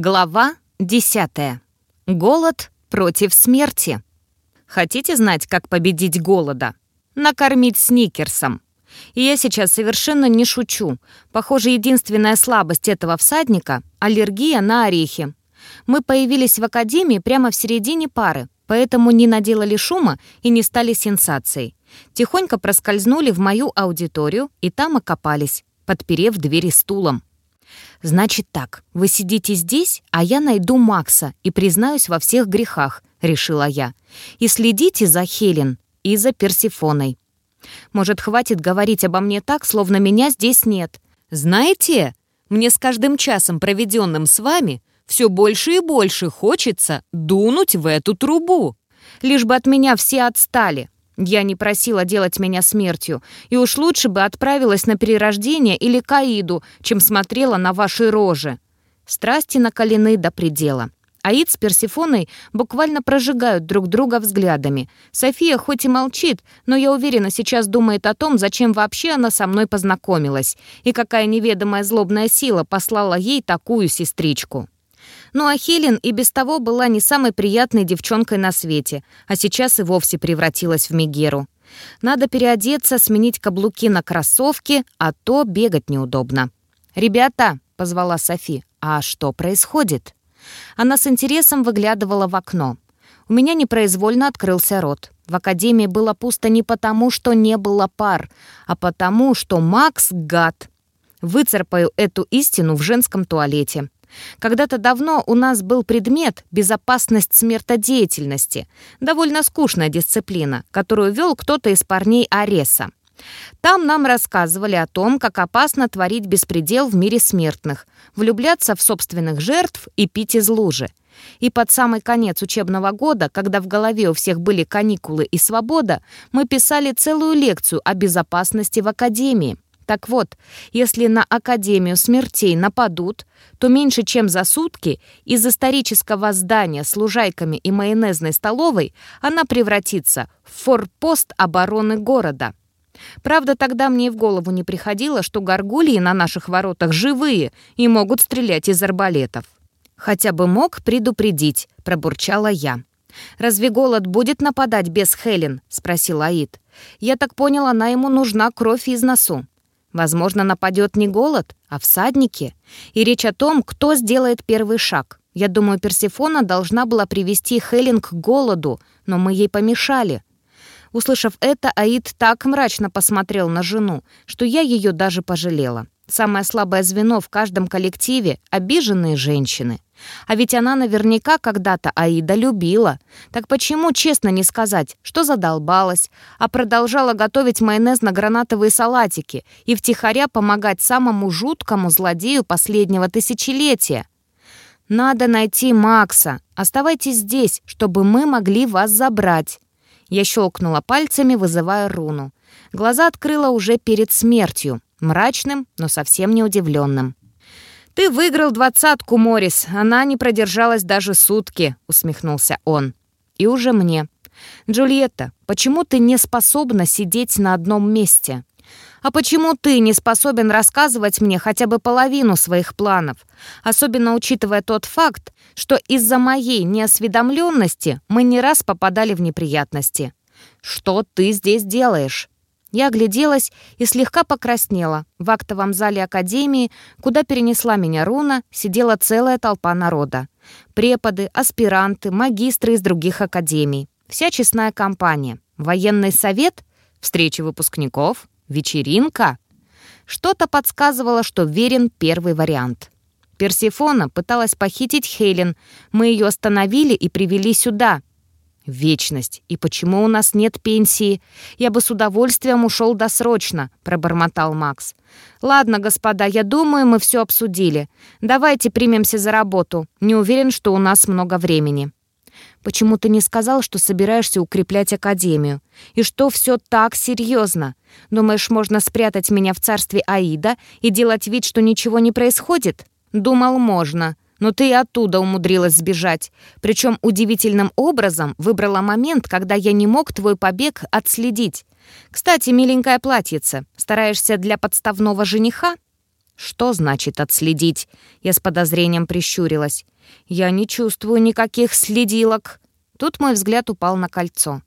Глава 10. Голод против смерти. Хотите знать, как победить голода? Накормить сникерсом. И я сейчас совершенно не шучу. Похоже, единственная слабость этого всадника — аллергия на орехи. Мы появились в академии прямо в середине пары, поэтому не наделали шума и не стали сенсацией. Тихонько проскользнули в мою аудиторию и там окопались, подперев двери стулом. «Значит так, вы сидите здесь, а я найду Макса и признаюсь во всех грехах», — решила я. «И следите за Хелен и за Персифоной. Может, хватит говорить обо мне так, словно меня здесь нет. Знаете, мне с каждым часом, проведенным с вами, все больше и больше хочется дунуть в эту трубу. Лишь бы от меня все отстали. Я не просила делать меня смертью, и уж лучше бы отправилась на перерождение или Каиду, чем смотрела на ваши рожи. Страсти накалены до предела. Аид с Персифоной буквально прожигают друг друга взглядами. София хоть и молчит, но я уверена, сейчас думает о том, зачем вообще она со мной познакомилась, и какая неведомая злобная сила послала ей такую сестричку. Ну а Хелен и без того была не самой приятной девчонкой на свете, а сейчас и вовсе превратилась в Мегеру. Надо переодеться, сменить каблуки на кроссовки, а то бегать неудобно. «Ребята», — позвала Софи, — «а что происходит?» Она с интересом выглядывала в окно. У меня непроизвольно открылся рот. В академии было пусто не потому, что не было пар, а потому, что Макс — гад. Выцарпаю эту истину в женском туалете. Когда-то давно у нас был предмет «Безопасность смертодеятельности», довольно скучная дисциплина, которую вел кто-то из парней Ареса. Там нам рассказывали о том, как опасно творить беспредел в мире смертных, влюбляться в собственных жертв и пить из лужи. И под самый конец учебного года, когда в голове у всех были каникулы и свобода, мы писали целую лекцию о безопасности в академии. Так вот, если на Академию смертей нападут, то меньше чем за сутки из исторического здания с лужайками и майонезной столовой она превратится в форпост обороны города. Правда, тогда мне и в голову не приходило, что горгульи на наших воротах живые и могут стрелять из арбалетов. «Хотя бы мог предупредить», — пробурчала я. «Разве голод будет нападать без Хелен?» — спросил Аид. «Я так понял, она ему нужна кровь из носу». Возможно, нападет не голод, а всадники. И речь о том, кто сделает первый шаг. Я думаю, Персифона должна была привести Хелен к голоду, но мы ей помешали. Услышав это, Аид так мрачно посмотрел на жену, что я ее даже пожалела. Самое слабое звено в каждом коллективе — обиженные женщины. А ведь она наверняка когда-то Аида любила. Так почему честно не сказать, что задолбалась, а продолжала готовить майонез на гранатовые салатики и втихаря помогать самому жуткому злодею последнего тысячелетия? «Надо найти Макса. Оставайтесь здесь, чтобы мы могли вас забрать». Я щелкнула пальцами, вызывая руну. Глаза открыла уже перед смертью мрачным, но совсем не удивленным. «Ты выиграл двадцатку, Морис. Она не продержалась даже сутки», — усмехнулся он. «И уже мне. Джульетта, почему ты не способна сидеть на одном месте? А почему ты не способен рассказывать мне хотя бы половину своих планов, особенно учитывая тот факт, что из-за моей неосведомленности мы не раз попадали в неприятности? Что ты здесь делаешь?» Я огляделась и слегка покраснела. В актовом зале Академии, куда перенесла меня руна, сидела целая толпа народа. Преподы, аспиранты, магистры из других академий. Вся честная компания. Военный совет? Встреча выпускников? Вечеринка? Что-то подсказывало, что верен первый вариант. Персифона пыталась похитить Хелен. Мы ее остановили и привели сюда, Вечность. И почему у нас нет пенсии? Я бы с удовольствием ушел досрочно, пробормотал Макс. Ладно, господа, я думаю, мы все обсудили. Давайте примемся за работу. Не уверен, что у нас много времени. Почему ты не сказал, что собираешься укреплять академию? И что все так серьезно? Думаешь, можно спрятать меня в царстве Аида и делать вид, что ничего не происходит? Думал, можно но ты и оттуда умудрилась сбежать. Причем удивительным образом выбрала момент, когда я не мог твой побег отследить. Кстати, миленькая платьице, стараешься для подставного жениха?» «Что значит отследить?» Я с подозрением прищурилась. «Я не чувствую никаких следилок». Тут мой взгляд упал на кольцо.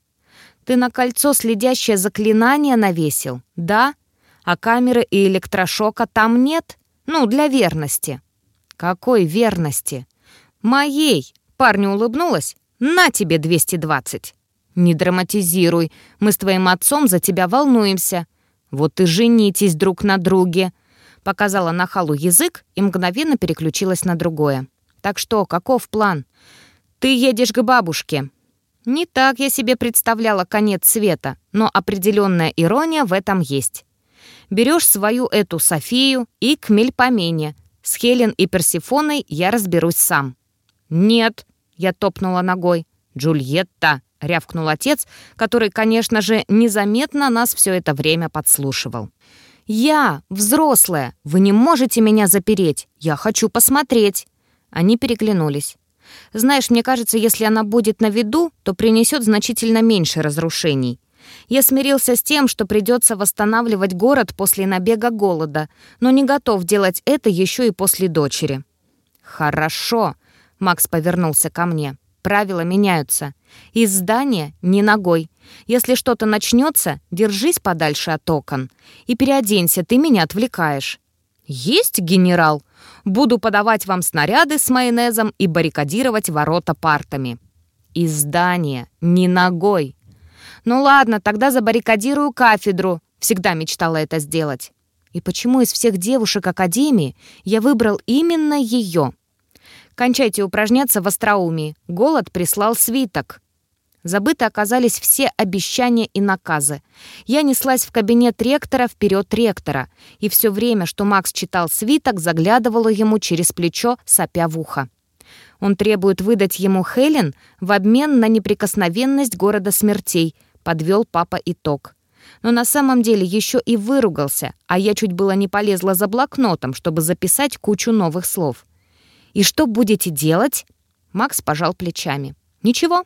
«Ты на кольцо следящее заклинание навесил, да? А камеры и электрошока там нет? Ну, для верности». «Какой верности?» «Моей!» — парню улыбнулась. «На тебе 220!» «Не драматизируй, мы с твоим отцом за тебя волнуемся. Вот и женитесь друг на друге!» Показала на халу язык и мгновенно переключилась на другое. «Так что, каков план?» «Ты едешь к бабушке». Не так я себе представляла конец света, но определенная ирония в этом есть. Берешь свою эту Софию и к Мельпомене. С Хелен и Персифоной я разберусь сам. «Нет», — я топнула ногой. «Джульетта», — рявкнул отец, который, конечно же, незаметно нас все это время подслушивал. «Я, взрослая, вы не можете меня запереть. Я хочу посмотреть». Они переглянулись. «Знаешь, мне кажется, если она будет на виду, то принесет значительно меньше разрушений. Я смирился с тем, что придется восстанавливать город после набега голода, но не готов делать это еще и после дочери». «Хорошо», — Макс повернулся ко мне. Правила меняются. Из здания не ногой. Если что-то начнется, держись подальше от окон. И переоденься, ты меня отвлекаешь. Есть, генерал. Буду подавать вам снаряды с майонезом и баррикадировать ворота партами. Из здания, не ногой. Ну ладно, тогда забаррикадирую кафедру. Всегда мечтала это сделать. И почему из всех девушек Академии я выбрал именно ее? Кончайте упражняться в остроумии. Голод прислал свиток. Забыты оказались все обещания и наказы. Я неслась в кабинет ректора вперед ректора, и все время, что Макс читал свиток, заглядывала ему через плечо, сопя в ухо. Он требует выдать ему Хелен в обмен на неприкосновенность города смертей, подвел папа итог. Но на самом деле еще и выругался, а я чуть было не полезла за блокнотом, чтобы записать кучу новых слов. «И что будете делать?» Макс пожал плечами. «Ничего.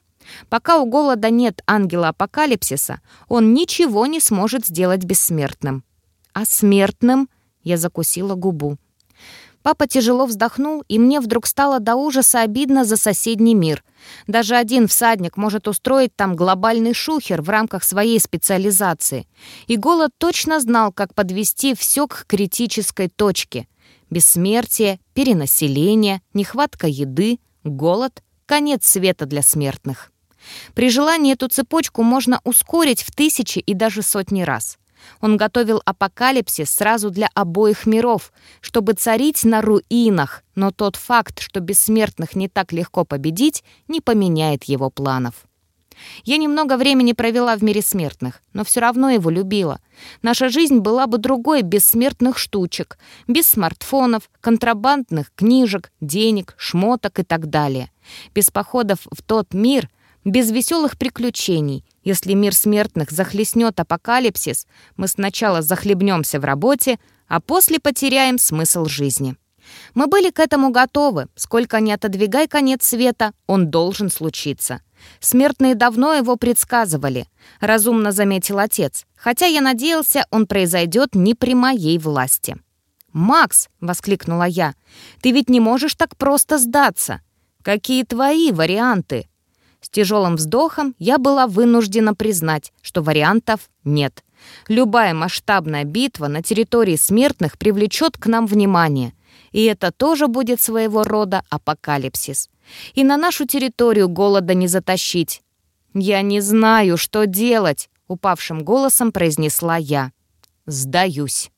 Пока у голода нет ангела апокалипсиса, он ничего не сможет сделать бессмертным». «А смертным?» Я закусила губу. Папа тяжело вздохнул, и мне вдруг стало до ужаса обидно за соседний мир. Даже один всадник может устроить там глобальный шухер в рамках своей специализации. И голод точно знал, как подвести все к критической точке — Бессмертие, перенаселение, нехватка еды, голод, конец света для смертных. При желании эту цепочку можно ускорить в тысячи и даже сотни раз. Он готовил апокалипсис сразу для обоих миров, чтобы царить на руинах, но тот факт, что бессмертных не так легко победить, не поменяет его планов. Я немного времени провела в мире смертных, но все равно его любила. Наша жизнь была бы другой без смертных штучек, без смартфонов, контрабандных книжек, денег, шмоток и так далее. Без походов в тот мир, без веселых приключений. Если мир смертных захлестнет апокалипсис, мы сначала захлебнемся в работе, а после потеряем смысл жизни. Мы были к этому готовы. Сколько ни отодвигай конец света, он должен случиться. Смертные давно его предсказывали, разумно заметил отец, хотя я надеялся, он произойдет не при моей власти. «Макс!» — воскликнула я. «Ты ведь не можешь так просто сдаться. Какие твои варианты?» С тяжелым вздохом я была вынуждена признать, что вариантов нет. Любая масштабная битва на территории смертных привлечет к нам внимание, и это тоже будет своего рода апокалипсис. И на нашу территорию голода не затащить. «Я не знаю, что делать», — упавшим голосом произнесла я. «Сдаюсь».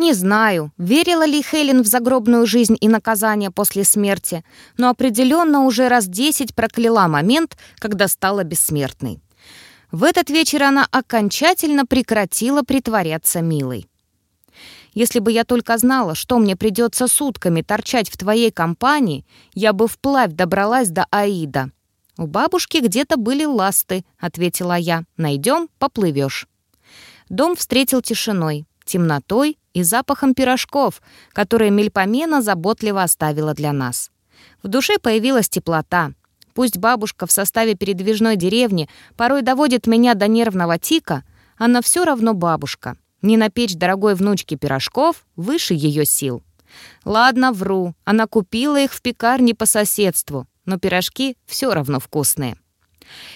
Не знаю, верила ли Хелен в загробную жизнь и наказание после смерти, но определенно уже раз десять прокляла момент, когда стала бессмертной. В этот вечер она окончательно прекратила притворяться милой. Если бы я только знала, что мне придется сутками торчать в твоей компании, я бы вплавь добралась до Аида». «У бабушки где-то были ласты», — ответила я. «Найдем, поплывешь». Дом встретил тишиной, темнотой и запахом пирожков, которые Мельпомена заботливо оставила для нас. В душе появилась теплота. Пусть бабушка в составе передвижной деревни порой доводит меня до нервного тика, она все равно бабушка. Не напечь дорогой внучке пирожков выше ее сил. Ладно, вру, она купила их в пекарне по соседству, но пирожки все равно вкусные.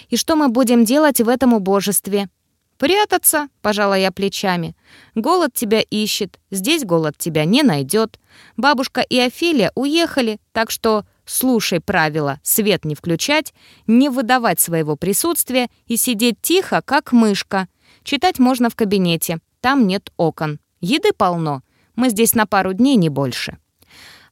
И что мы будем делать в этом убожестве? «Прятаться», — пожала я плечами. «Голод тебя ищет, здесь голод тебя не найдет. Бабушка и Офелия уехали, так что слушай правила, свет не включать, не выдавать своего присутствия и сидеть тихо, как мышка. Читать можно в кабинете, там нет окон. Еды полно, мы здесь на пару дней, не больше».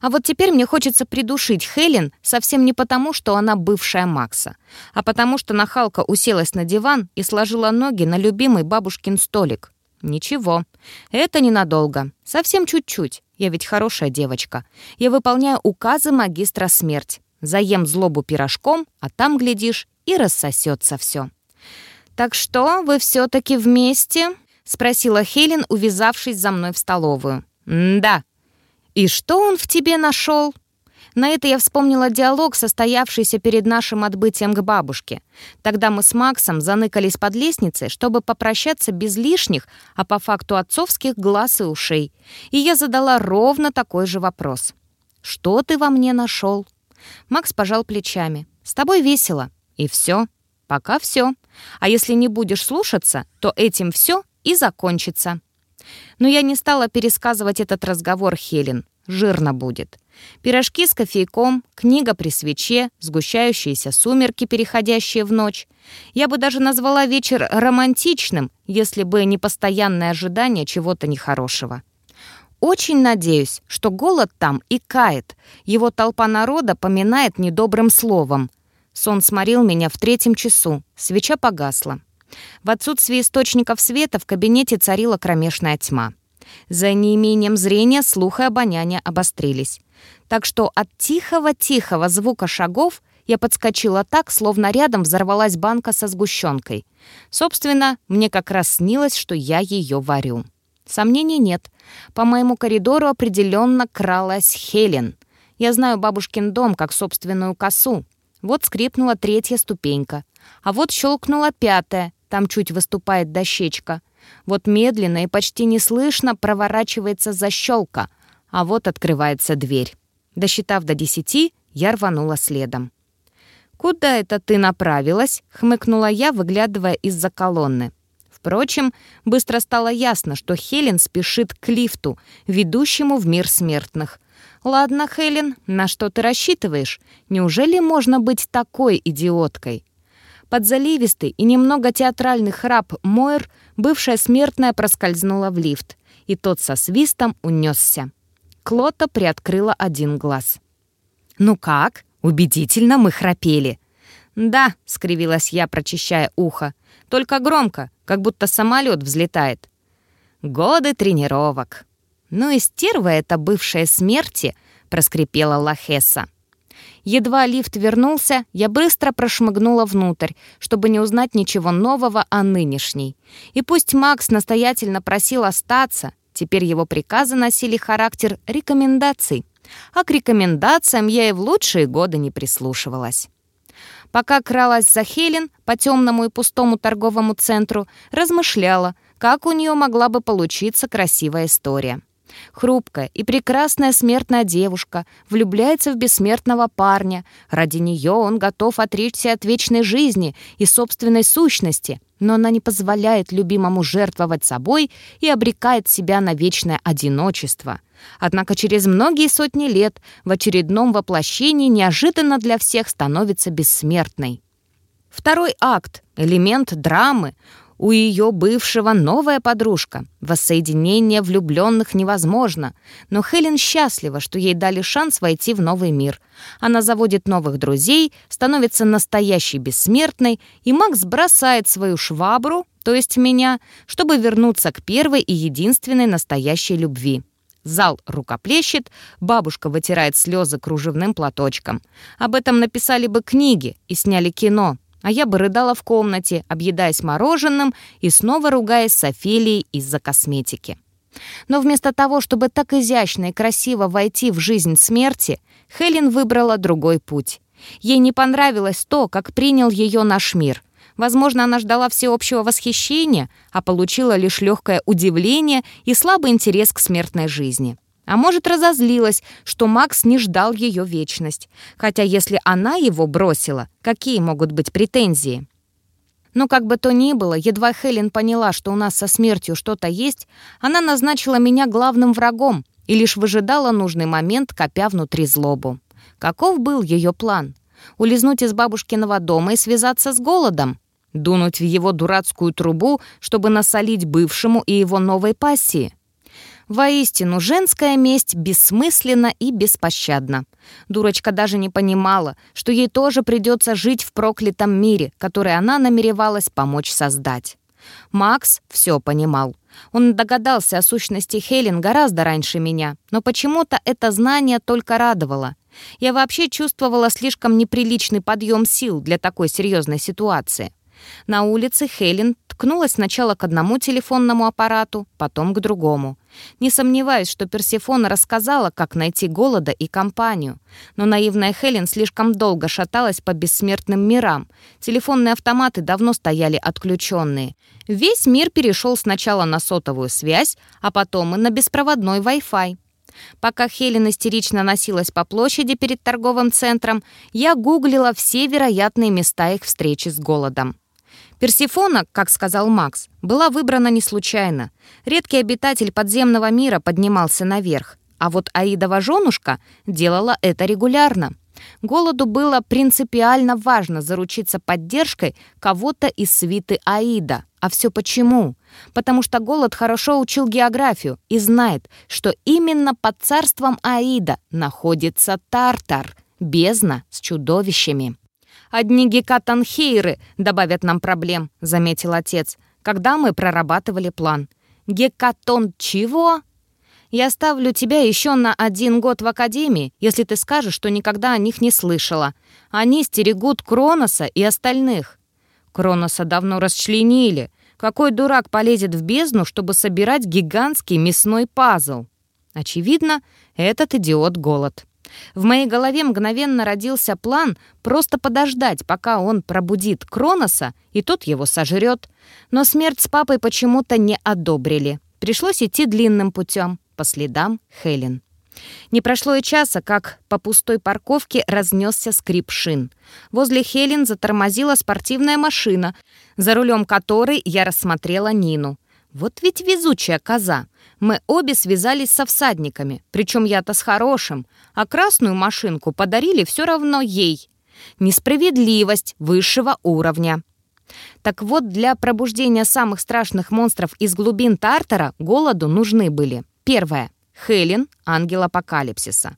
А вот теперь мне хочется придушить Хелен совсем не потому, что она бывшая Макса, а потому что нахалка уселась на диван и сложила ноги на любимый бабушкин столик. Ничего, это ненадолго, совсем чуть-чуть. Я ведь хорошая девочка. Я выполняю указы магистра смерть. Заем злобу пирожком, а там, глядишь, и рассосется все. «Так что, вы все-таки вместе?» — спросила Хелен, увязавшись за мной в столовую. «Да», «И что он в тебе нашел?» На это я вспомнила диалог, состоявшийся перед нашим отбытием к бабушке. Тогда мы с Максом заныкались под лестницей, чтобы попрощаться без лишних, а по факту отцовских глаз и ушей. И я задала ровно такой же вопрос. «Что ты во мне нашел?» Макс пожал плечами. «С тобой весело. И все. Пока все. А если не будешь слушаться, то этим все и закончится». Но я не стала пересказывать этот разговор Хелен. Жирно будет. Пирожки с кофейком, книга при свече, сгущающиеся сумерки, переходящие в ночь. Я бы даже назвала вечер романтичным, если бы не постоянное ожидание чего-то нехорошего. Очень надеюсь, что голод там и кает. Его толпа народа поминает недобрым словом. Сон сморил меня в третьем часу. Свеча погасла. В отсутствие источников света в кабинете царила кромешная тьма. За неимением зрения слух и обоняние обострились. Так что от тихого-тихого звука шагов я подскочила так, словно рядом взорвалась банка со сгущенкой. Собственно, мне как раз снилось, что я ее варю. Сомнений нет. По моему коридору определенно кралась Хелен. Я знаю бабушкин дом как собственную косу. Вот скрипнула третья ступенька. А вот щелкнула пятая, там чуть выступает дощечка. Вот медленно и почти неслышно проворачивается защелка, а вот открывается дверь. Досчитав до десяти, я рванула следом. «Куда это ты направилась?» — хмыкнула я, выглядывая из-за колонны. Впрочем, быстро стало ясно, что Хелен спешит к лифту, ведущему в мир смертных. «Ладно, Хелен, на что ты рассчитываешь? Неужели можно быть такой идиоткой?» Под заливистый и немного театральный храп Мойр бывшая смертная проскользнула в лифт, и тот со свистом унесся. Клота приоткрыла один глаз. «Ну как? Убедительно мы храпели». «Да», — скривилась я, прочищая ухо. «Только громко, как будто самолет взлетает». «Годы тренировок». «Ну и стерва это бывшая смерти», — проскрипела Лахеса. Едва лифт вернулся, я быстро прошмыгнула внутрь, чтобы не узнать ничего нового о нынешней. И пусть Макс настоятельно просил остаться, теперь его приказы носили характер рекомендаций. А к рекомендациям я и в лучшие годы не прислушивалась. Пока кралась за Хелен по темному и пустому торговому центру, размышляла, как у нее могла бы получиться красивая история. Хрупкая и прекрасная смертная девушка влюбляется в бессмертного парня. Ради нее он готов отречься от вечной жизни и собственной сущности, но она не позволяет любимому жертвовать собой и обрекает себя на вечное одиночество. Однако через многие сотни лет в очередном воплощении неожиданно для всех становится бессмертной. Второй акт — элемент драмы — у ее бывшего новая подружка. Воссоединение влюбленных невозможно. Но Хелен счастлива, что ей дали шанс войти в новый мир. Она заводит новых друзей, становится настоящей бессмертной, и Макс бросает свою швабру, то есть меня, чтобы вернуться к первой и единственной настоящей любви. Зал рукоплещет, бабушка вытирает слезы кружевным платочком. Об этом написали бы книги и сняли кино, а я бы рыдала в комнате, объедаясь мороженым и снова ругаясь с Офелией из-за косметики. Но вместо того, чтобы так изящно и красиво войти в жизнь смерти, Хелен выбрала другой путь. Ей не понравилось то, как принял ее наш мир. Возможно, она ждала всеобщего восхищения, а получила лишь легкое удивление и слабый интерес к смертной жизни. А может, разозлилась, что Макс не ждал ее вечность. Хотя если она его бросила, какие могут быть претензии? Но как бы то ни было, едва Хелен поняла, что у нас со смертью что-то есть, она назначила меня главным врагом и лишь выжидала нужный момент, копя внутри злобу. Каков был ее план? Улизнуть из бабушкиного дома и связаться с голодом? Дунуть в его дурацкую трубу, чтобы насолить бывшему и его новой пассии? Воистину, женская месть бессмысленна и беспощадна. Дурочка даже не понимала, что ей тоже придется жить в проклятом мире, который она намеревалась помочь создать. Макс все понимал. Он догадался о сущности Хелен гораздо раньше меня, но почему-то это знание только радовало. Я вообще чувствовала слишком неприличный подъем сил для такой серьезной ситуации. На улице Хелен ткнулась сначала к одному телефонному аппарату, потом к другому. Не сомневаюсь, что Персифона рассказала, как найти голода и компанию. Но наивная Хелен слишком долго шаталась по бессмертным мирам. Телефонные автоматы давно стояли отключенные. Весь мир перешел сначала на сотовую связь, а потом и на беспроводной Wi-Fi. Пока Хелен истерично носилась по площади перед торговым центром, я гуглила все вероятные места их встречи с голодом. Персифона, как сказал Макс, была выбрана не случайно. Редкий обитатель подземного мира поднимался наверх, а вот Аидова женушка делала это регулярно. Голоду было принципиально важно заручиться поддержкой кого-то из свиты Аида. А все почему? Потому что Голод хорошо учил географию и знает, что именно под царством Аида находится Тартар, бездна с чудовищами. «Одни гекатанхейры добавят нам проблем», — заметил отец, когда мы прорабатывали план. «Гекатон чего?» «Я ставлю тебя еще на один год в академии, если ты скажешь, что никогда о них не слышала. Они стерегут Кроноса и остальных». Кроноса давно расчленили. Какой дурак полезет в бездну, чтобы собирать гигантский мясной пазл? Очевидно, этот идиот голод. В моей голове мгновенно родился план просто подождать, пока он пробудит Кроноса, и тот его сожрет. Но смерть с папой почему-то не одобрили. Пришлось идти длинным путем, по следам Хелен. Не прошло и часа, как по пустой парковке разнесся скрип шин. Возле Хелен затормозила спортивная машина, за рулем которой я рассмотрела Нину. Вот ведь везучая коза. Мы обе связались со всадниками, причем я-то с хорошим, а красную машинку подарили все равно ей. Несправедливость высшего уровня. Так вот, для пробуждения самых страшных монстров из глубин Тартара голоду нужны были. Первое. Хелен, ангел апокалипсиса.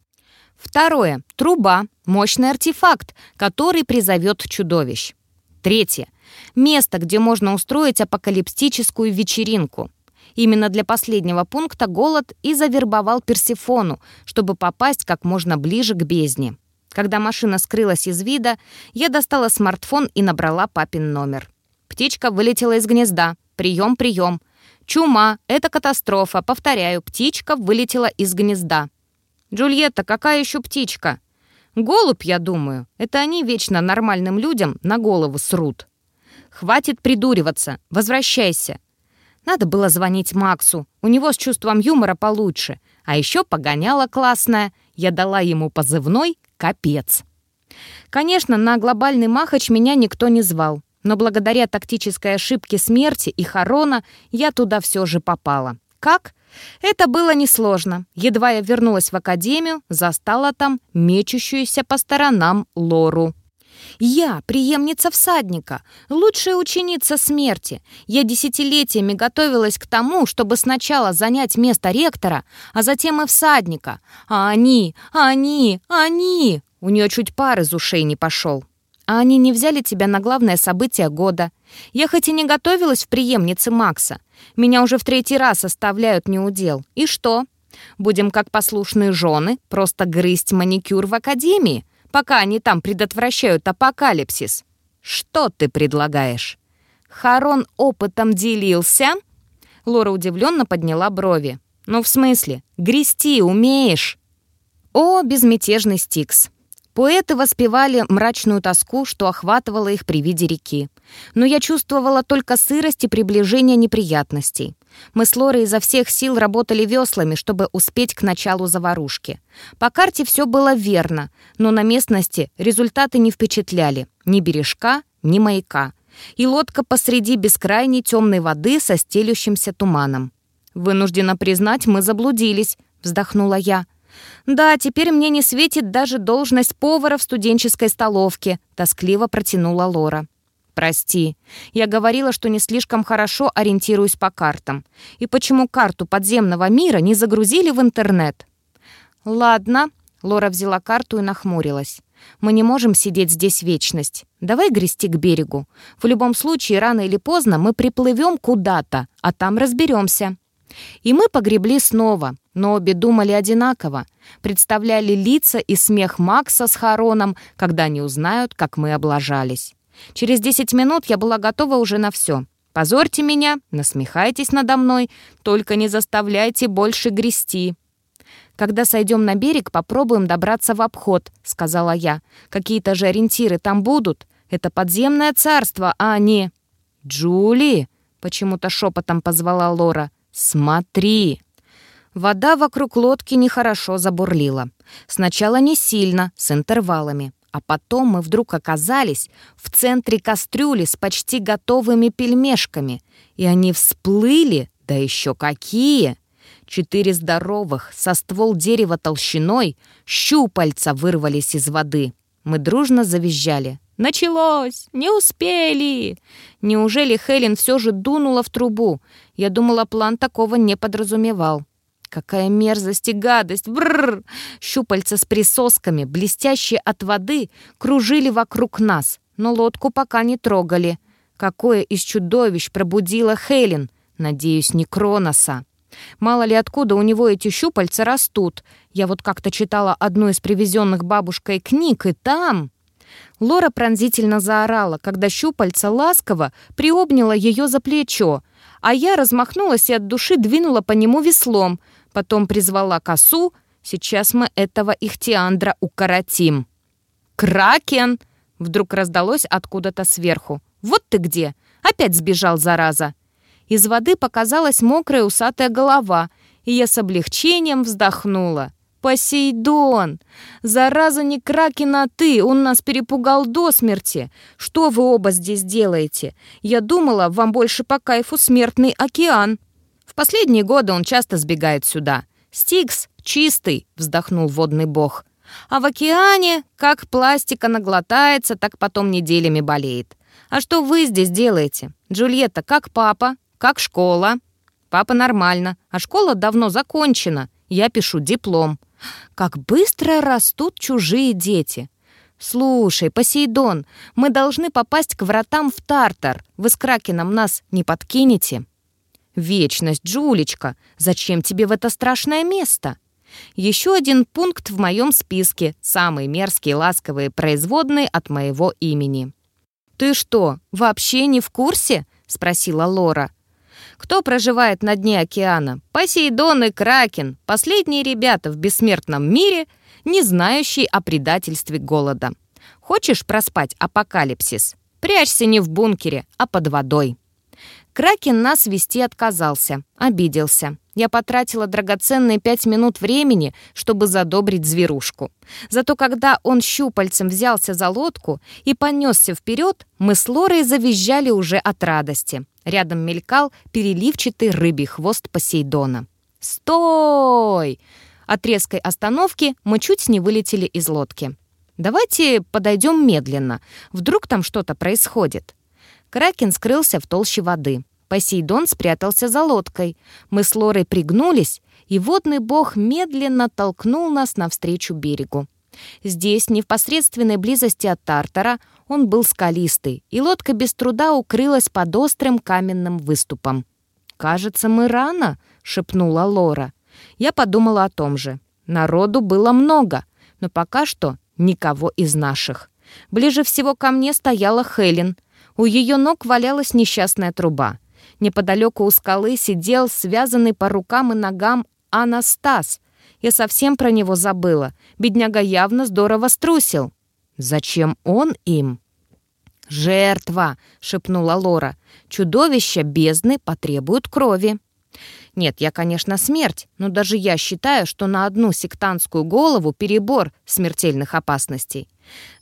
Второе. Труба, мощный артефакт, который призовет чудовищ. Третье. Место, где можно устроить апокалиптическую вечеринку. Именно для последнего пункта голод и завербовал Персифону, чтобы попасть как можно ближе к бездне. Когда машина скрылась из вида, я достала смартфон и набрала папин номер. Птичка вылетела из гнезда. Прием, прием. Чума, это катастрофа. Повторяю, птичка вылетела из гнезда. Джульетта, какая еще птичка? Голубь, я думаю. Это они вечно нормальным людям на голову срут. Хватит придуриваться. Возвращайся. Надо было звонить Максу. У него с чувством юмора получше. А еще погоняла классная. Я дала ему позывной «Капец». Конечно, на глобальный махач меня никто не звал. Но благодаря тактической ошибке смерти и Харона я туда все же попала. Как? Это было несложно. Едва я вернулась в академию, застала там мечущуюся по сторонам Лору. Я преемница всадника, лучшая ученица смерти. Я десятилетиями готовилась к тому, чтобы сначала занять место ректора, а затем и всадника. А они, они, они... У нее чуть пар из ушей не пошел. А они не взяли тебя на главное событие года. Я хоть и не готовилась в преемнице Макса. Меня уже в третий раз оставляют неудел. И что? Будем как послушные жены просто грызть маникюр в академии? Пока они там предотвращают апокалипсис. Что ты предлагаешь? Харон опытом делился?» Лора удивленно подняла брови. «Ну, в смысле? Грести умеешь?» «О, безмятежный Стикс!» Поэты воспевали мрачную тоску, что охватывала их при виде реки. Но я чувствовала только сырость и приближение неприятностей. Мы с Лорой изо всех сил работали веслами, чтобы успеть к началу заварушки. По карте все было верно, но на местности результаты не впечатляли. Ни бережка, ни маяка. И лодка посреди бескрайней темной воды со стелющимся туманом. «Вынуждена признать, мы заблудились», — вздохнула я. «Да, теперь мне не светит даже должность повара в студенческой столовке», — тоскливо протянула Лора. «Прости, я говорила, что не слишком хорошо ориентируюсь по картам. И почему карту подземного мира не загрузили в интернет?» «Ладно», — Лора взяла карту и нахмурилась. «Мы не можем сидеть здесь вечность. Давай грести к берегу. В любом случае, рано или поздно мы приплывем куда-то, а там разберемся. И мы погребли снова, но обе думали одинаково, представляли лица и смех Макса с Хароном, когда они узнают, как мы облажались. Через 10 минут я была готова уже на все. Позорьте меня, насмехайтесь надо мной, только не заставляйте больше грести. «Когда сойдем на берег, попробуем добраться в обход», — сказала я. «Какие-то же ориентиры там будут. Это подземное царство, а не...» «Джули!» — почему-то шепотом позвала Лора. «Смотри!» Вода вокруг лодки нехорошо забурлила. Сначала не сильно, с интервалами. А потом мы вдруг оказались в центре кастрюли с почти готовыми пельмешками. И они всплыли, да еще какие! Четыре здоровых, со ствол дерева толщиной, щупальца вырвались из воды. Мы дружно завизжали. «Началось! Не успели!» Неужели Хелен все же дунула в трубу? Я думала, план такого не подразумевал. Какая мерзость и гадость! Бррр! Щупальца с присосками, блестящие от воды, кружили вокруг нас, но лодку пока не трогали. Какое из чудовищ пробудила Хелен? Надеюсь, не Кроноса. Мало ли откуда у него эти щупальца растут. Я вот как-то читала одну из привезенных бабушкой книг, и там... Лора пронзительно заорала, когда щупальца ласково приобняла ее за плечо, а я размахнулась и от души двинула по нему веслом, потом призвала косу, сейчас мы этого ихтиандра укоротим. «Кракен!» — вдруг раздалось откуда-то сверху. «Вот ты где! Опять сбежал, зараза!» Из воды показалась мокрая усатая голова, и я с облегчением вздохнула. «Посейдон! Зараза не Кракен, а ты! Он нас перепугал до смерти! Что вы оба здесь делаете? Я думала, вам больше по кайфу смертный океан!» В последние годы он часто сбегает сюда. «Стикс чистый!» — вздохнул водный бог. «А в океане, как пластика наглотается, так потом неделями болеет. А что вы здесь делаете? Джульетта, как папа? Как школа?» «Папа нормально, а школа давно закончена. Я пишу диплом. Как быстро растут чужие дети. «Слушай, Посейдон, мы должны попасть к вратам в Тартар. Вы с Кракеном нас не подкинете?» «Вечность, Джулечка, зачем тебе в это страшное место?» Еще один пункт в моем списке, самые мерзкие ласковые производные от моего имени. «Ты что, вообще не в курсе?» — спросила Лора. Кто проживает на дне океана? Посейдон и Кракен, последние ребята в бессмертном мире, не знающие о предательстве голода. Хочешь проспать апокалипсис? Прячься не в бункере, а под водой. Кракен нас вести отказался, обиделся. Я потратила драгоценные пять минут времени, чтобы задобрить зверушку. Зато когда он щупальцем взялся за лодку и понесся вперед, мы с Лорой завизжали уже от радости. Рядом мелькал переливчатый рыбий хвост Посейдона. «Стой!» От резкой остановки мы чуть не вылетели из лодки. «Давайте подойдем медленно. Вдруг там что-то происходит». Кракен скрылся в толще воды. Посейдон спрятался за лодкой. Мы с Лорой пригнулись, и водный бог медленно толкнул нас навстречу берегу. Здесь, не в посредственной близости от Тартара, он был скалистый, и лодка без труда укрылась под острым каменным выступом. «Кажется, мы рано», — шепнула Лора. Я подумала о том же. Народу было много, но пока что никого из наших. Ближе всего ко мне стояла Хелен. У ее ног валялась несчастная труба. Неподалеку у скалы сидел связанный по рукам и ногам Анастас. Я совсем про него забыла. Бедняга явно здорово струсил. Зачем он им? «Жертва!» — шепнула Лора. «Чудовища бездны потребуют крови». Нет, я, конечно, смерть, но даже я считаю, что на одну сектантскую голову перебор смертельных опасностей.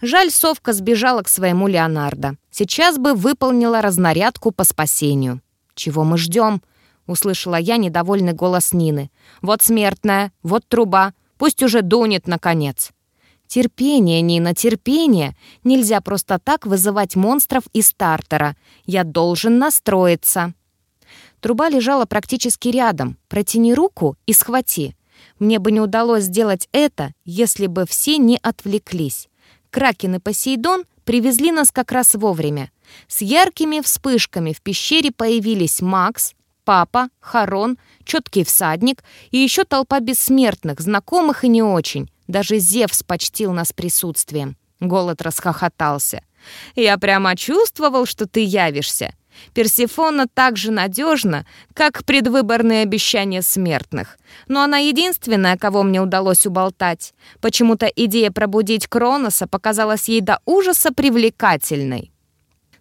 Жаль, совка сбежала к своему Леонардо. Сейчас бы выполнила разнарядку по спасению. «Чего мы ждем?» — услышала я недовольный голос Нины. «Вот смертная, вот труба. Пусть уже дунет, наконец». «Терпение, Нина, терпение. Нельзя просто так вызывать монстров из стартера. Я должен настроиться». Труба лежала практически рядом. Протяни руку и схвати. Мне бы не удалось сделать это, если бы все не отвлеклись. Кракен и Посейдон привезли нас как раз вовремя. С яркими вспышками в пещере появились Макс, папа, Харон, четкий всадник и еще толпа бессмертных, знакомых и не очень. Даже Зевс почтил нас присутствием. Голод расхохотался. «Я прямо чувствовал, что ты явишься. Персифона так же надежна, как предвыборные обещания смертных. Но она единственная, кого мне удалось уболтать. Почему-то идея пробудить Кроноса показалась ей до ужаса привлекательной.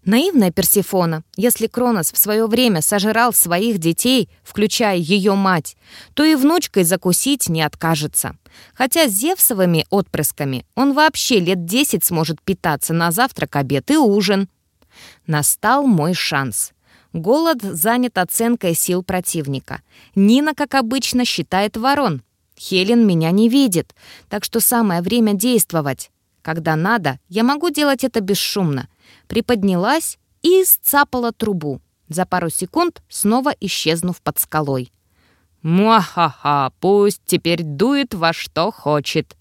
Наивная Персифона, если Кронос в свое время сожрал своих детей, включая ее мать, то и внучкой закусить не откажется. Хотя с Зевсовыми отпрысками он вообще лет десять сможет питаться на завтрак, обед и ужин. Настал мой шанс. Голод занят оценкой сил противника. Нина, как обычно, считает ворон. Хелен меня не видит, так что самое время действовать. Когда надо, я могу делать это бесшумно. Приподнялась и сцапала трубу, за пару секунд снова исчезнув под скалой. «Муа-ха-ха, пусть теперь дует во что хочет».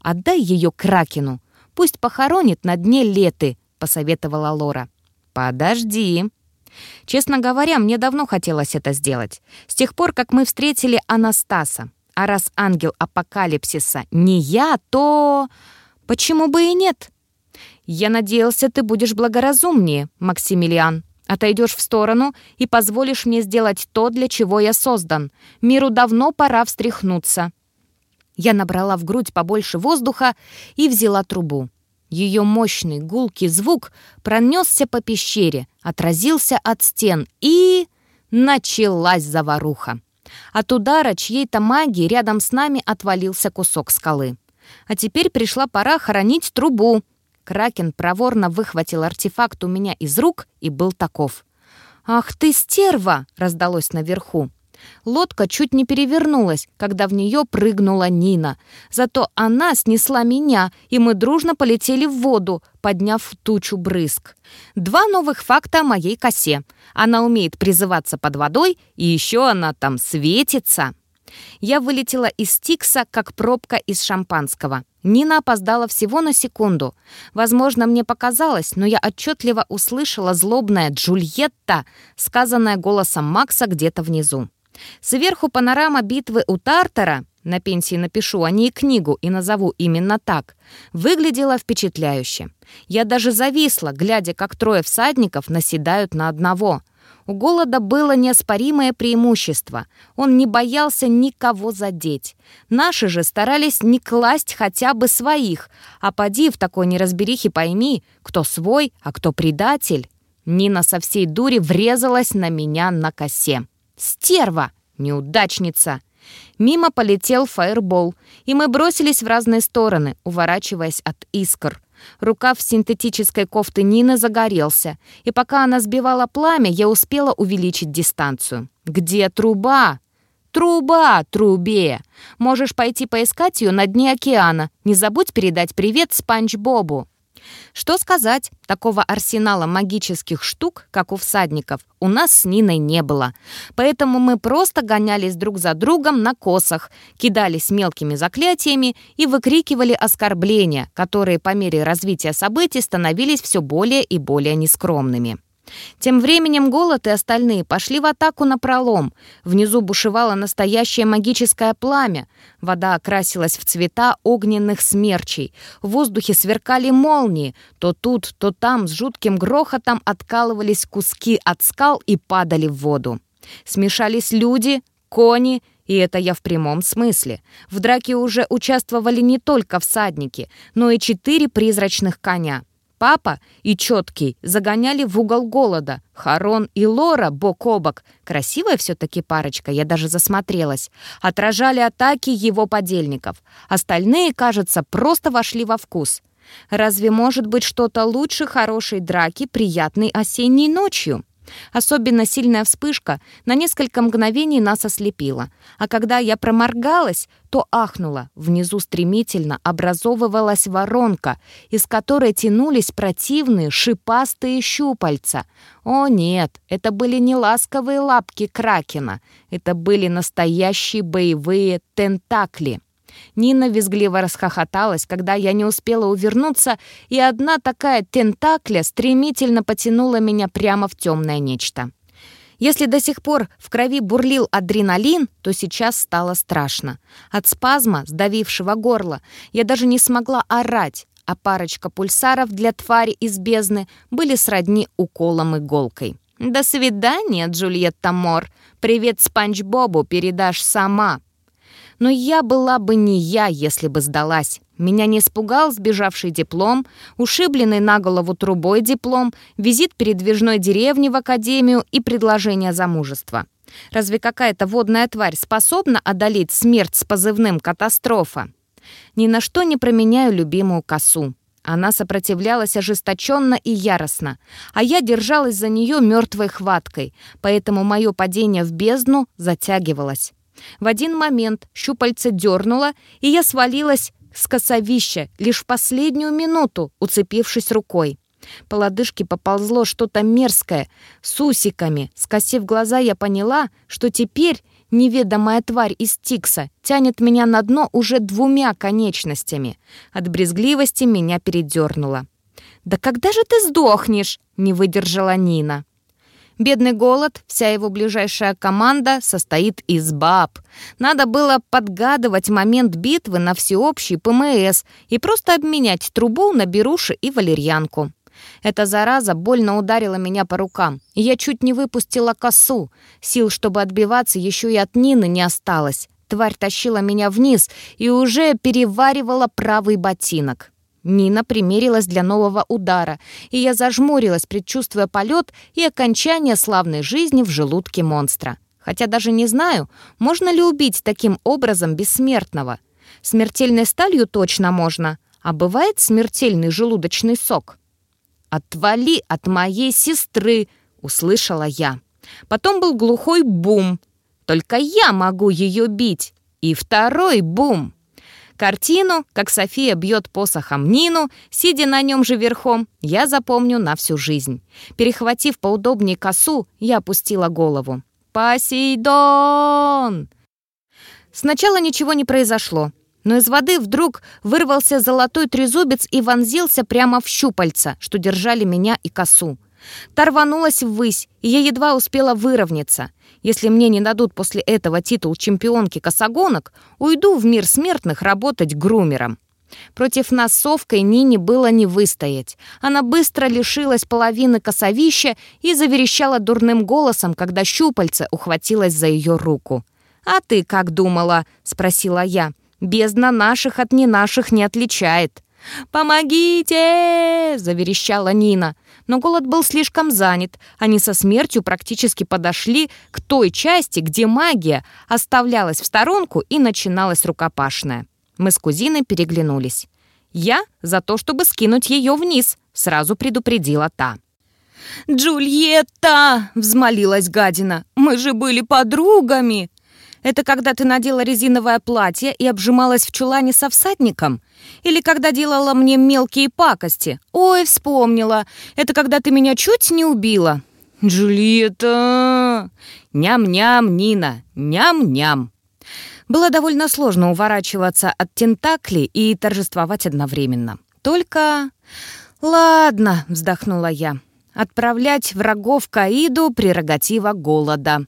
«Отдай ее Кракену, пусть похоронит на дне леты», — посоветовала Лора. «Подожди». Честно говоря, мне давно хотелось это сделать. С тех пор, как мы встретили Анастаса. А раз ангел апокалипсиса не я, то... Почему бы и нет? Я надеялся, ты будешь благоразумнее, Максимилиан. Отойдешь в сторону и позволишь мне сделать то, для чего я создан. Миру давно пора встряхнуться. Я набрала в грудь побольше воздуха и взяла трубу. Ее мощный гулкий звук пронесся по пещере, отразился от стен и... Началась заваруха. От удара чьей-то магии рядом с нами отвалился кусок скалы. А теперь пришла пора хоронить трубу. Кракен проворно выхватил артефакт у меня из рук и был таков. «Ах ты, стерва!» — раздалось наверху. Лодка чуть не перевернулась, когда в нее прыгнула Нина. Зато она снесла меня, и мы дружно полетели в воду, подняв тучу брызг. Два новых факта о моей косе. Она умеет призываться под водой, и еще она там светится. Я вылетела из Стикса, как пробка из шампанского. Нина опоздала всего на секунду. Возможно, мне показалось, но я отчетливо услышала злобное «Джульетта», сказанное голосом Макса где-то внизу. Сверху панорама битвы у Тартара, на пенсии напишу о ней книгу и назову именно так, выглядела впечатляюще. Я даже зависла, глядя, как трое всадников наседают на одного. У голода было неоспоримое преимущество. Он не боялся никого задеть. Наши же старались не класть хотя бы своих, а поди в такой неразберихе пойми, кто свой, а кто предатель. Нина со всей дури врезалась на меня на косе. Стерва! Неудачница!» Мимо полетел фаербол, и мы бросились в разные стороны, уворачиваясь от искр. Рукав синтетической кофты Нины загорелся, и пока она сбивала пламя, я успела увеличить дистанцию. «Где труба?» «Труба, трубе! Можешь пойти поискать ее на дне океана. Не забудь передать привет Спанч Бобу!» Что сказать, такого арсенала магических штук, как у всадников, у нас с Ниной не было. Поэтому мы просто гонялись друг за другом на косах, кидались мелкими заклятиями и выкрикивали оскорбления, которые по мере развития событий становились все более и более нескромными. Тем временем Голод и остальные пошли в атаку на пролом. Внизу бушевало настоящее магическое пламя. Вода окрасилась в цвета огненных смерчей. В воздухе сверкали молнии. То тут, то там с жутким грохотом откалывались куски от скал и падали в воду. Смешались люди, кони И это я в прямом смысле. В драке уже участвовали не только всадники, но и четыре призрачных коня. Папа и Четкий загоняли в угол голода. Харон и Лора бок о бок. Красивая все-таки парочка, я даже засмотрелась. Отражали атаки его подельников. Остальные, кажется, просто вошли во вкус. Разве может быть что-то лучше хорошей драки приятной осенней ночью? Особенно сильная вспышка на несколько мгновений нас ослепила, а когда я проморгалась, то ахнула. Внизу стремительно образовывалась воронка, из которой тянулись противные шипастые щупальца. О нет, это были не ласковые лапки кракена, это были настоящие боевые тентакли. Нина визгливо расхохоталась, когда я не успела увернуться, и одна такая тентакля стремительно потянула меня прямо в темное нечто. Если до сих пор в крови бурлил адреналин, то сейчас стало страшно. От спазма, сдавившего горло, я даже не смогла орать, а парочка пульсаров для твари из бездны были сродни уколом иголкой. «До свидания, Джульетта Мор. Привет Спанч Бобу передашь сама», но я была бы не я, если бы сдалась. Меня не испугал сбежавший диплом, ушибленный на голову трубой диплом, визит передвижной деревни в академию и предложение замужества. Разве какая-то водная тварь способна одолеть смерть с позывным «катастрофа»? Ни на что не променяю любимую косу. Она сопротивлялась ожесточенно и яростно, а я держалась за нее мертвой хваткой, поэтому мое падение в бездну затягивалось. В один момент щупальце дернуло, и я свалилась с косовища лишь в последнюю минуту, уцепившись рукой. По лодыжке поползло что-то мерзкое, с усиками. Скосив глаза, я поняла, что теперь неведомая тварь из Тикса тянет меня на дно уже двумя конечностями. От брезгливости меня передернуло. «Да когда же ты сдохнешь?» — не выдержала Нина. Бедный голод, вся его ближайшая команда состоит из баб. Надо было подгадывать момент битвы на всеобщий ПМС и просто обменять трубу на беруши и валерьянку. Эта зараза больно ударила меня по рукам, я чуть не выпустила косу. Сил, чтобы отбиваться, еще и от Нины не осталось. Тварь тащила меня вниз и уже переваривала правый ботинок. Нина примерилась для нового удара, и я зажмурилась, предчувствуя полет и окончание славной жизни в желудке монстра. Хотя даже не знаю, можно ли убить таким образом бессмертного. Смертельной сталью точно можно, а бывает смертельный желудочный сок. «Отвали от моей сестры!» — услышала я. Потом был глухой бум. «Только я могу ее бить!» И второй бум. Картину, как София бьет посохом Нину, сидя на нем же верхом, я запомню на всю жизнь. Перехватив поудобнее косу, я опустила голову. «Посейдон!» Сначала ничего не произошло, но из воды вдруг вырвался золотой трезубец и вонзился прямо в щупальца, что держали меня и косу. Та рванулась ввысь, и я едва успела выровняться. Если мне не дадут после этого титул чемпионки косогонок, уйду в мир смертных работать грумером. Против нас совкой Нине было не выстоять. Она быстро лишилась половины косовища и заверещала дурным голосом, когда щупальце ухватилась за ее руку. «А ты как думала?» — спросила я. «Бездна наших от не наших не отличает». «Помогите!» — заверещала Нина. Но голод был слишком занят. Они со смертью практически подошли к той части, где магия оставлялась в сторонку и начиналась рукопашная. Мы с кузиной переглянулись. «Я за то, чтобы скинуть ее вниз», — сразу предупредила та. «Джульетта!» — взмолилась гадина. «Мы же были подругами!» Это когда ты надела резиновое платье и обжималась в чулане со всадником? Или когда делала мне мелкие пакости? Ой, вспомнила. Это когда ты меня чуть не убила. Джульетта! Ням-ням, Нина, ням-ням. Было довольно сложно уворачиваться от тентаклей и торжествовать одновременно. Только... «Ладно», — вздохнула я. «Отправлять врагов к Аиду — прерогатива голода.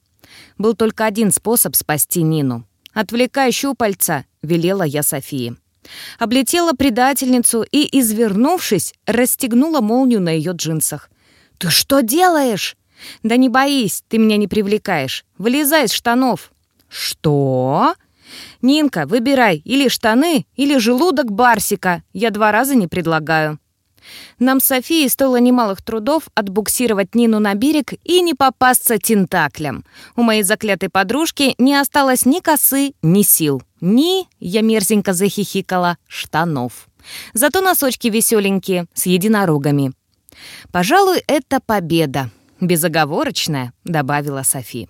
Был только один способ спасти Нину. «Отвлекай щупальца», — велела я Софии. Облетела предательницу и, извернувшись, расстегнула молнию на ее джинсах. «Ты что делаешь?» «Да не боись, ты меня не привлекаешь. Вылезай из штанов». «Что?» «Нинка, выбирай или штаны, или желудок Барсика. Я два раза не предлагаю». Нам с Софией стоило немалых трудов отбуксировать Нину на берег и не попасться тентаклем. У моей заклятой подружки не осталось ни косы, ни сил. Ни, я мерзенько захихикала, штанов. Зато носочки веселенькие, с единорогами. «Пожалуй, это победа. Безоговорочная», — добавила Софи.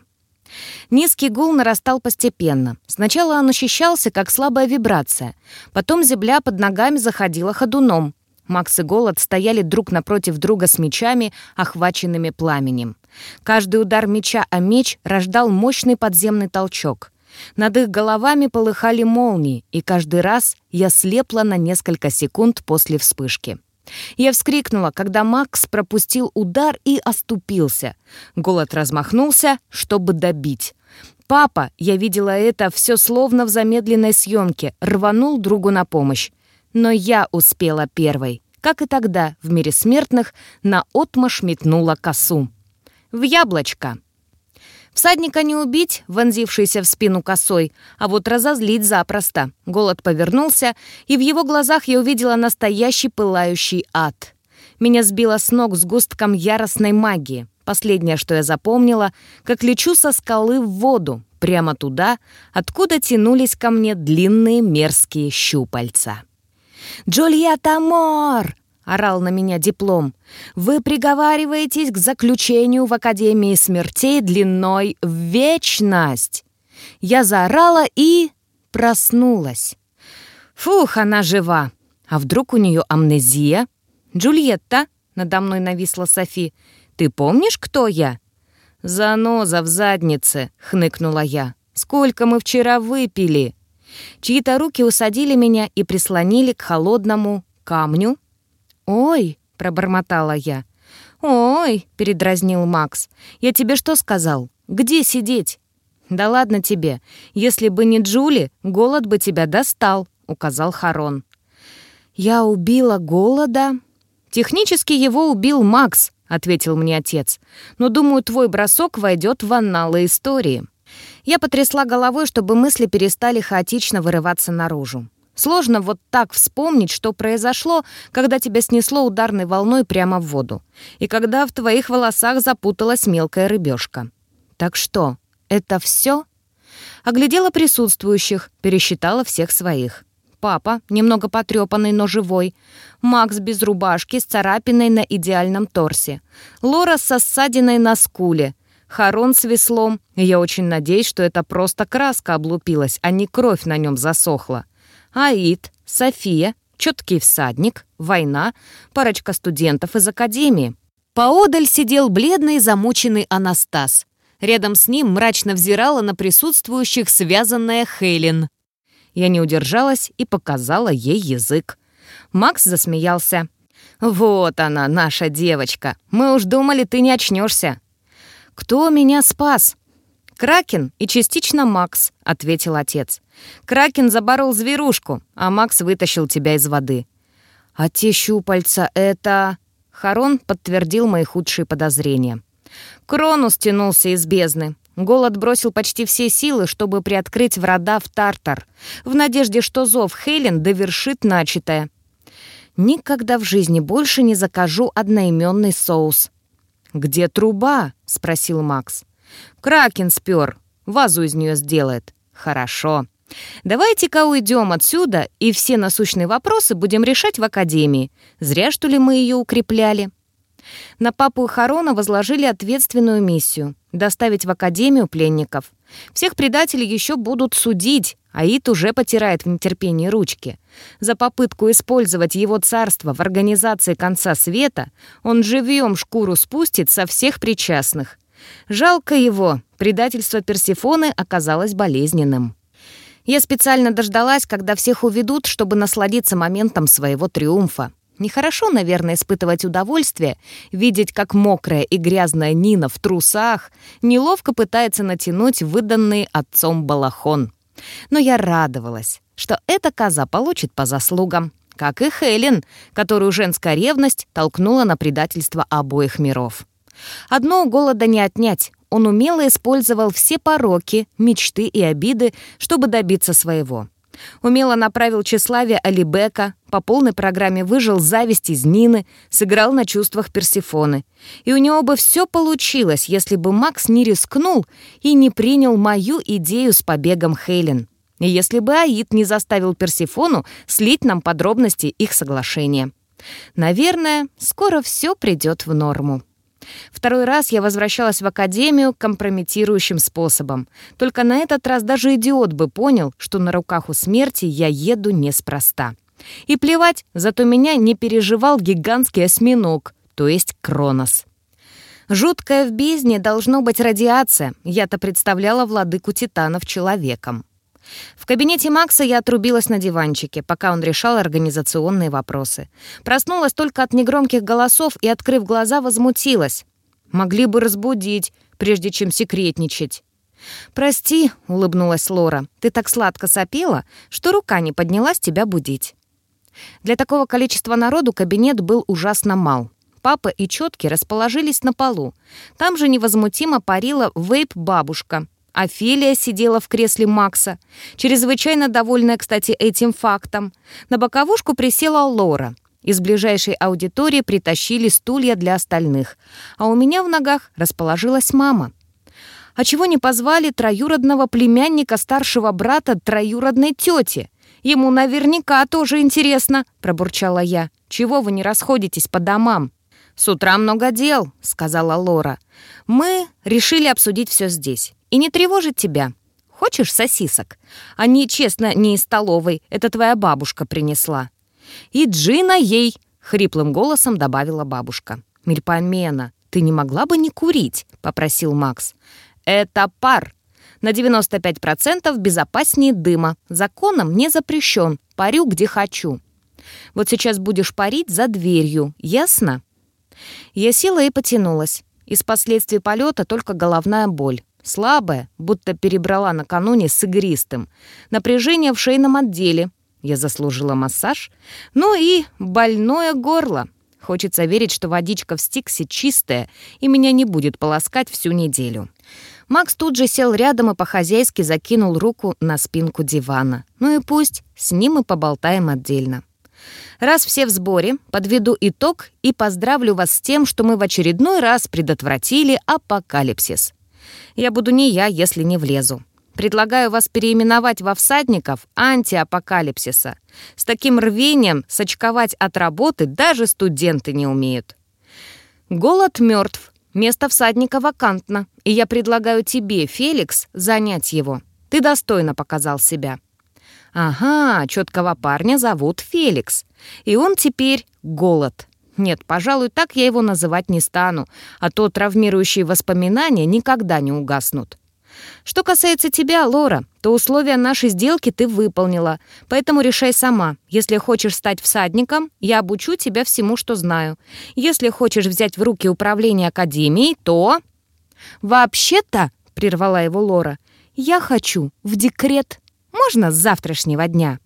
Низкий гул нарастал постепенно. Сначала он ощущался, как слабая вибрация. Потом земля под ногами заходила ходуном. Макс и Голод стояли друг напротив друга с мечами, охваченными пламенем. Каждый удар меча о меч рождал мощный подземный толчок. Над их головами полыхали молнии, и каждый раз я слепла на несколько секунд после вспышки. Я вскрикнула, когда Макс пропустил удар и оступился. Голод размахнулся, чтобы добить. Папа, я видела это все словно в замедленной съемке, рванул другу на помощь. Но я успела первой. Как и тогда, в мире смертных, на отмашь метнула косу. В яблочко. Всадника не убить, вонзившийся в спину косой, а вот разозлить запросто. Голод повернулся, и в его глазах я увидела настоящий пылающий ад. Меня сбило с ног сгустком яростной магии. Последнее, что я запомнила, как лечу со скалы в воду, прямо туда, откуда тянулись ко мне длинные мерзкие щупальца. «Джульетта Мор!» — орал на меня диплом. «Вы приговариваетесь к заключению в Академии смертей длиной в вечность!» Я заорала и... проснулась. Фух, она жива. А вдруг у нее амнезия? «Джульетта!» — надо мной нависла Софи. «Ты помнишь, кто я?» «Заноза в заднице!» — хныкнула я. «Сколько мы вчера выпили!» Чьи-то руки усадили меня и прислонили к холодному камню, «Ой!» — пробормотала я. «Ой!» — передразнил Макс. «Я тебе что сказал? Где сидеть?» «Да ладно тебе. Если бы не Джули, голод бы тебя достал», — указал Харон. «Я убила голода?» «Технически его убил Макс», — ответил мне отец. «Но, думаю, твой бросок войдет в анналы истории». Я потрясла головой, чтобы мысли перестали хаотично вырываться наружу. Сложно вот так вспомнить, что произошло, когда тебя снесло ударной волной прямо в воду, и когда в твоих волосах запуталась мелкая рыбешка. Так что, это все? Оглядела присутствующих, пересчитала всех своих. Папа, немного потрепанный, но живой. Макс без рубашки, с царапиной на идеальном торсе. Лора со ссадиной на скуле. Харон с веслом. Я очень надеюсь, что это просто краска облупилась, а не кровь на нем засохла. Аид, София, четкий всадник, война, парочка студентов из академии. Поодаль сидел бледный замученный Анастас. Рядом с ним мрачно взирала на присутствующих связанная Хелен. Я не удержалась и показала ей язык. Макс засмеялся. «Вот она, наша девочка. Мы уж думали, ты не очнешься. «Кто меня спас?» «Кракен и частично Макс», — ответил отец. «Кракен заборол зверушку, а Макс вытащил тебя из воды». «А те щупальца — это...» Харон подтвердил мои худшие подозрения. Кронус тянулся из бездны. Голод бросил почти все силы, чтобы приоткрыть врата в Тартар, в надежде, что зов Хелен довершит начатое. «Никогда в жизни больше не закажу одноименный соус». «Где труба?» — спросил Макс. Кракен спер. Вазу из нее сделает. Хорошо. Давайте-ка уйдем отсюда, и все насущные вопросы будем решать в академии. Зря, что ли, мы ее укрепляли. На папу и Харона возложили ответственную миссию — доставить в академию пленников. Всех предателей еще будут судить, а Ит уже потирает в нетерпении ручки. За попытку использовать его царство в организации конца света он живьем шкуру спустит со всех причастных. Жалко его, предательство Персифоны оказалось болезненным. Я специально дождалась, когда всех уведут, чтобы насладиться моментом своего триумфа. Нехорошо, наверное, испытывать удовольствие, видеть, как мокрая и грязная Нина в трусах неловко пытается натянуть выданный отцом балахон. Но я радовалась, что эта коза получит по заслугам, как и Хелен, которую женская ревность толкнула на предательство обоих миров. Одно голода не отнять. он умело использовал все пороки, мечты и обиды, чтобы добиться своего. Умело направил тщеславие Алибека, по полной программе выжил зависть из Нины, сыграл на чувствах Персифоны. И у него бы все получилось, если бы Макс не рискнул и не принял мою идею с побегом Хейлен. И если бы Аид не заставил Персифону слить нам подробности их соглашения. Наверное, скоро все придет в норму. Второй раз я возвращалась в академию компрометирующим способом. Только на этот раз даже идиот бы понял, что на руках у смерти я еду неспроста. И плевать, зато меня не переживал гигантский осьминог, то есть Кронос. Жуткая в бездне должно быть радиация. Я-то представляла владыку титанов человеком. В кабинете Макса я отрубилась на диванчике, пока он решал организационные вопросы. Проснулась только от негромких голосов и, открыв глаза, возмутилась. Могли бы разбудить, прежде чем секретничать. «Прости», — улыбнулась Лора, — «ты так сладко сопела, что рука не поднялась тебя будить». Для такого количества народу кабинет был ужасно мал. Папа и четки расположились на полу. Там же невозмутимо парила вейп-бабушка, Офелия сидела в кресле Макса, чрезвычайно довольная, кстати, этим фактом. На боковушку присела Лора. Из ближайшей аудитории притащили стулья для остальных, а у меня в ногах расположилась мама. А чего не позвали троюродного племянника старшего брата троюродной тети? Ему наверняка тоже интересно, пробурчала я. Чего вы не расходитесь по домам? «С утра много дел», — сказала Лора. «Мы решили обсудить все здесь и не тревожить тебя. Хочешь сосисок? Они, честно, не из столовой, это твоя бабушка принесла». «И Джина ей!» — хриплым голосом добавила бабушка. «Мельпомена, ты не могла бы не курить?» — попросил Макс. «Это пар. На 95% безопаснее дыма. Законом не запрещен. Парю, где хочу. Вот сейчас будешь парить за дверью, ясно?» Я села и потянулась. Из последствий полета только головная боль. Слабая, будто перебрала накануне с игристым. Напряжение в шейном отделе. Я заслужила массаж. Ну и больное горло. Хочется верить, что водичка в стиксе чистая и меня не будет полоскать всю неделю. Макс тут же сел рядом и по-хозяйски закинул руку на спинку дивана. Ну и пусть, с ним мы поболтаем отдельно. Раз все в сборе, подведу итог и поздравлю вас с тем, что мы в очередной раз предотвратили апокалипсис. Я буду не я, если не влезу. Предлагаю вас переименовать во всадников антиапокалипсиса. С таким рвением сочковать от работы даже студенты не умеют. Голод мертв, место всадника вакантно, и я предлагаю тебе, Феликс, занять его. Ты достойно показал себя. Ага, четкого парня зовут Феликс, и он теперь голод. Нет, пожалуй, так я его называть не стану, а то травмирующие воспоминания никогда не угаснут. Что касается тебя, Лора, то условия нашей сделки ты выполнила, поэтому решай сама. Если хочешь стать всадником, я обучу тебя всему, что знаю. Если хочешь взять в руки управление академией, то... «Вообще-то», — прервала его Лора, — «я хочу в декрет. Можно с завтрашнего дня?»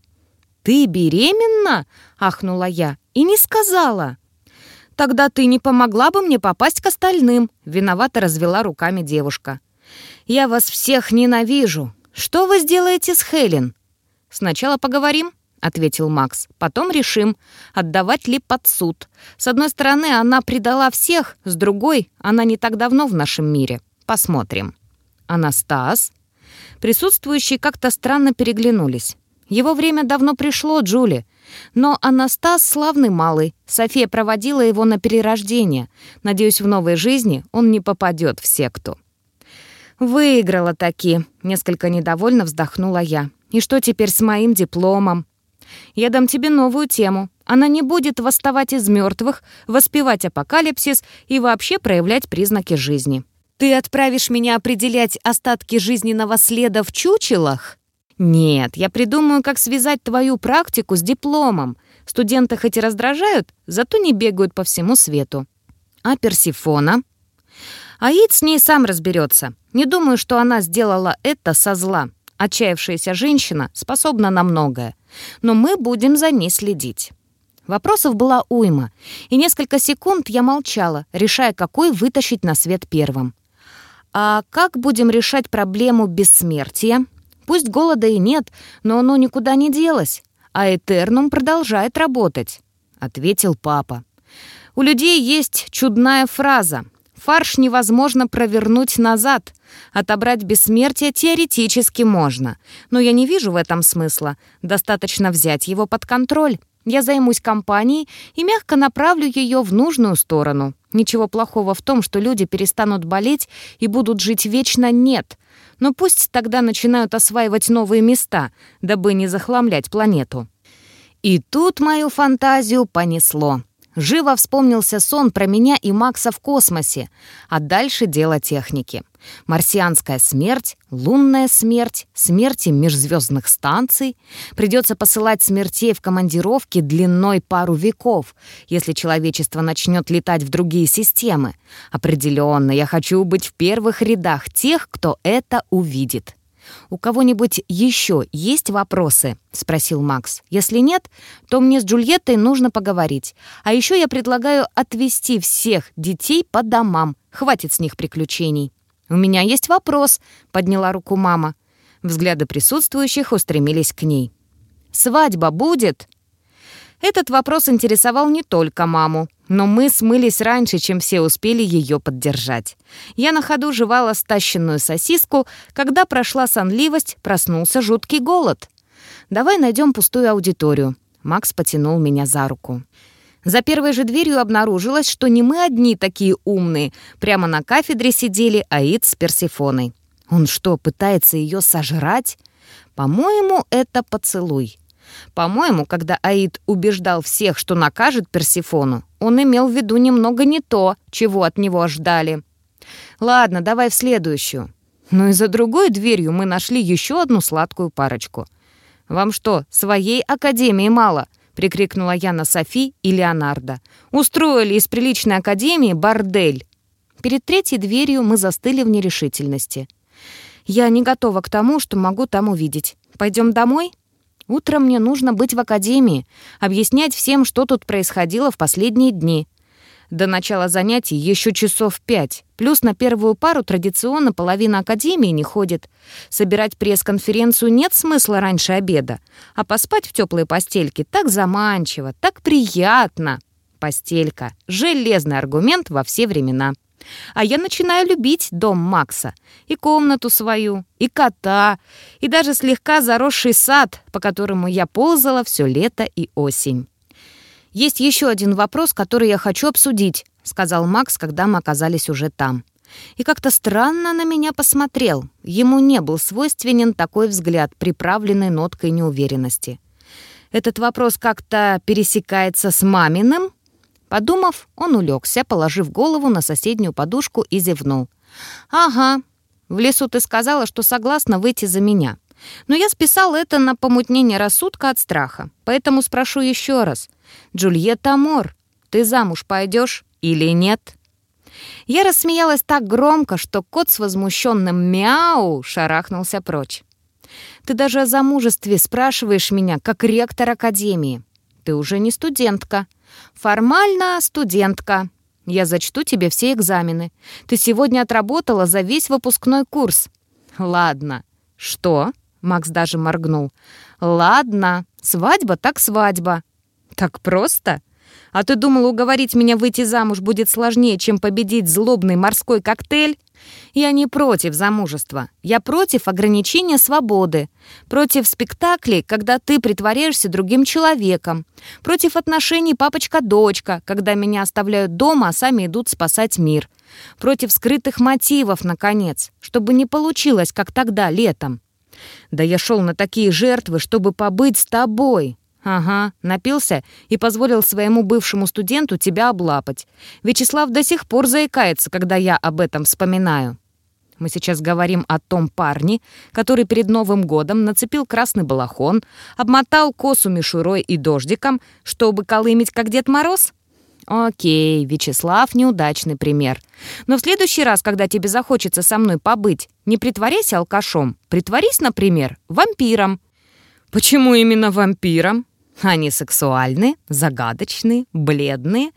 «Ты беременна?» — ахнула я. «И не сказала». «Тогда ты не помогла бы мне попасть к остальным», — виновато развела руками девушка. «Я вас всех ненавижу. Что вы сделаете с Хелен?» «Сначала поговорим», — ответил Макс. «Потом решим, отдавать ли под суд. С одной стороны, она предала всех, с другой, она не так давно в нашем мире. Посмотрим». «Анастас?» Присутствующие как-то странно переглянулись. «Его время давно пришло, Джули. Но Анастас славный малый. София проводила его на перерождение. Надеюсь, в новой жизни он не попадет в секту. «Выиграла таки», — несколько недовольно вздохнула я. «И что теперь с моим дипломом?» «Я дам тебе новую тему. Она не будет восставать из мертвых, воспевать апокалипсис и вообще проявлять признаки жизни. Ты отправишь меня определять остатки жизненного следа в чучелах?» «Нет, я придумаю, как связать твою практику с дипломом. Студенты хоть и раздражают, зато не бегают по всему свету». «А Персифона?» «Аид с ней сам разберется. Не думаю, что она сделала это со зла. Отчаявшаяся женщина способна на многое. Но мы будем за ней следить». Вопросов была уйма, и несколько секунд я молчала, решая, какой вытащить на свет первым. А как будем решать проблему бессмертия? Пусть голода и нет, но оно никуда не делось, а Этернум продолжает работать», — ответил папа. «У людей есть чудная фраза. Фарш невозможно провернуть назад. Отобрать бессмертие теоретически можно, но я не вижу в этом смысла. Достаточно взять его под контроль. Я займусь компанией и мягко направлю ее в нужную сторону. Ничего плохого в том, что люди перестанут болеть и будут жить вечно, нет. Но пусть тогда начинают осваивать новые места, дабы не захламлять планету. И тут мою фантазию понесло. Живо вспомнился сон про меня и Макса в космосе, а дальше дело техники. Марсианская смерть, лунная смерть, смерти межзвездных станций. Придется посылать смертей в командировки длиной пару веков, если человечество начнет летать в другие системы. Определенно, я хочу быть в первых рядах тех, кто это увидит. «У кого-нибудь еще есть вопросы?» — спросил Макс. «Если нет, то мне с Джульеттой нужно поговорить. А еще я предлагаю отвезти всех детей по домам. Хватит с них приключений». «У меня есть вопрос», — подняла руку мама. Взгляды присутствующих устремились к ней. «Свадьба будет?» Этот вопрос интересовал не только маму, но мы смылись раньше, чем все успели ее поддержать. Я на ходу жевала стащенную сосиску, когда прошла сонливость, проснулся жуткий голод. «Давай найдем пустую аудиторию». Макс потянул меня за руку. За первой же дверью обнаружилось, что не мы одни такие умные. Прямо на кафедре сидели Аид с Персифоной. Он что, пытается ее сожрать? По-моему, это поцелуй. По-моему, когда Аид убеждал всех, что накажет Персифону, он имел в виду немного не то, чего от него ждали. Ладно, давай в следующую. Ну и за другой дверью мы нашли еще одну сладкую парочку. «Вам что, своей академии мало?» — прикрикнула я на Софи и Леонардо. «Устроили из приличной академии бордель». Перед третьей дверью мы застыли в нерешительности. «Я не готова к тому, что могу там увидеть. Пойдем домой?» Утром мне нужно быть в академии, объяснять всем, что тут происходило в последние дни. До начала занятий еще часов пять. Плюс на первую пару традиционно половина академии не ходит. Собирать пресс-конференцию нет смысла раньше обеда. А поспать в теплой постельке так заманчиво, так приятно. Постелька — железный аргумент во все времена. А я начинаю любить дом Макса. И комнату свою, и кота, и даже слегка заросший сад, по которому я ползала все лето и осень. «Есть еще один вопрос, который я хочу обсудить», — сказал Макс, когда мы оказались уже там. И как-то странно на меня посмотрел. Ему не был свойственен такой взгляд, приправленный ноткой неуверенности. «Этот вопрос как-то пересекается с маминым?» Подумав, он улегся, положив голову на соседнюю подушку и зевнул. «Ага, в лесу ты сказала, что согласна выйти за меня. Но я списал это на помутнение рассудка от страха. Поэтому спрошу еще раз. Джульетта Мор, ты замуж пойдешь или нет?» Я рассмеялась так громко, что кот с возмущенным мяу шарахнулся прочь. «Ты даже о замужестве спрашиваешь меня, как ректор академии. Ты уже не студентка, «Формально студентка. Я зачту тебе все экзамены. Ты сегодня отработала за весь выпускной курс». «Ладно». «Что?» — Макс даже моргнул. «Ладно. Свадьба так свадьба». «Так просто?» А ты думала, уговорить меня выйти замуж будет сложнее, чем победить злобный морской коктейль? Я не против замужества. Я против ограничения свободы. Против спектаклей, когда ты притворяешься другим человеком. Против отношений папочка-дочка, когда меня оставляют дома, а сами идут спасать мир. Против скрытых мотивов, наконец, чтобы не получилось, как тогда, летом. Да я шел на такие жертвы, чтобы побыть с тобой, «Ага, напился и позволил своему бывшему студенту тебя облапать. Вячеслав до сих пор заикается, когда я об этом вспоминаю». Мы сейчас говорим о том парне, который перед Новым годом нацепил красный балахон, обмотал косу мишурой и дождиком, чтобы колымить, как Дед Мороз? Окей, Вячеслав — неудачный пример. Но в следующий раз, когда тебе захочется со мной побыть, не притворяйся алкашом. Притворись, например, вампиром. Почему именно вампиром? Они сексуальные, загадочные, бледные.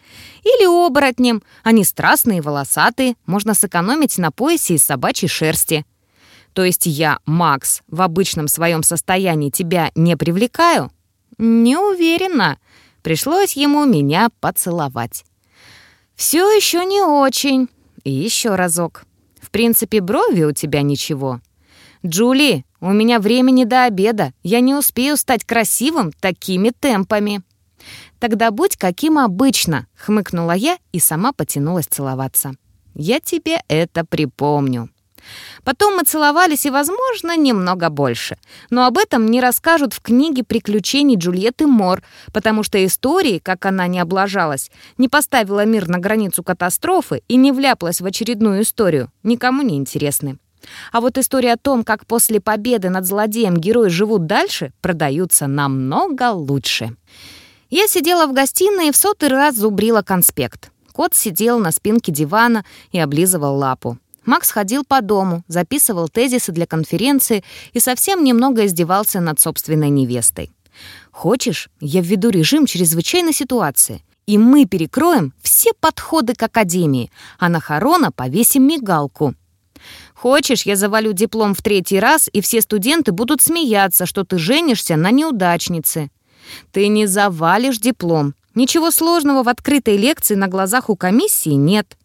Или оборотнем. Они страстные, волосатые. Можно сэкономить на поясе из собачьей шерсти. То есть я, Макс, в обычном своем состоянии тебя не привлекаю? Не уверена. Пришлось ему меня поцеловать. Все еще не очень. И еще разок. В принципе, брови у тебя ничего. Джули, у меня времени до обеда. Я не успею стать красивым такими темпами. Тогда будь каким обычно, хмыкнула я и сама потянулась целоваться. Я тебе это припомню. Потом мы целовались и, возможно, немного больше. Но об этом не расскажут в книге «Приключений Джульетты Мор», потому что истории, как она не облажалась, не поставила мир на границу катастрофы и не вляпалась в очередную историю, никому не интересны. А вот история о том, как после победы над злодеем герои живут дальше, продаются намного лучше. Я сидела в гостиной и в сотый раз зубрила конспект. Кот сидел на спинке дивана и облизывал лапу. Макс ходил по дому, записывал тезисы для конференции и совсем немного издевался над собственной невестой. «Хочешь, я введу режим чрезвычайной ситуации, и мы перекроем все подходы к академии, а на Харона повесим мигалку». «Хочешь, я завалю диплом в третий раз, и все студенты будут смеяться, что ты женишься на неудачнице». «Ты не завалишь диплом. Ничего сложного в открытой лекции на глазах у комиссии нет.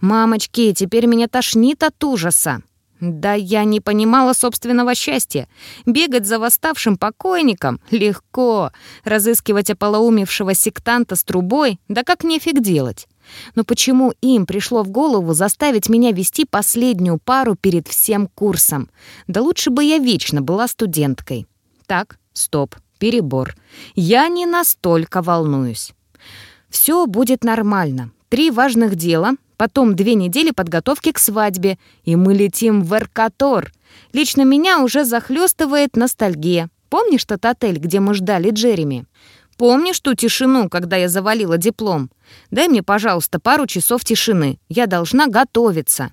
«Мамочки, теперь меня тошнит от ужаса!» Да я не понимала собственного счастья. Бегать за восставшим покойником легко. Разыскивать ополоумевшего сектанта с трубой, да как нефиг делать. Но почему им пришло в голову заставить меня вести последнюю пару перед всем курсом? Да лучше бы я вечно была студенткой. Так, стоп, перебор. Я не настолько волнуюсь. Все будет нормально. Три важных дела, Потом две недели подготовки к свадьбе, и мы летим в Эркатор. Лично меня уже захлестывает ностальгия. Помнишь тот отель, где мы ждали Джереми? Помнишь ту тишину, когда я завалила диплом? Дай мне, пожалуйста, пару часов тишины. Я должна готовиться.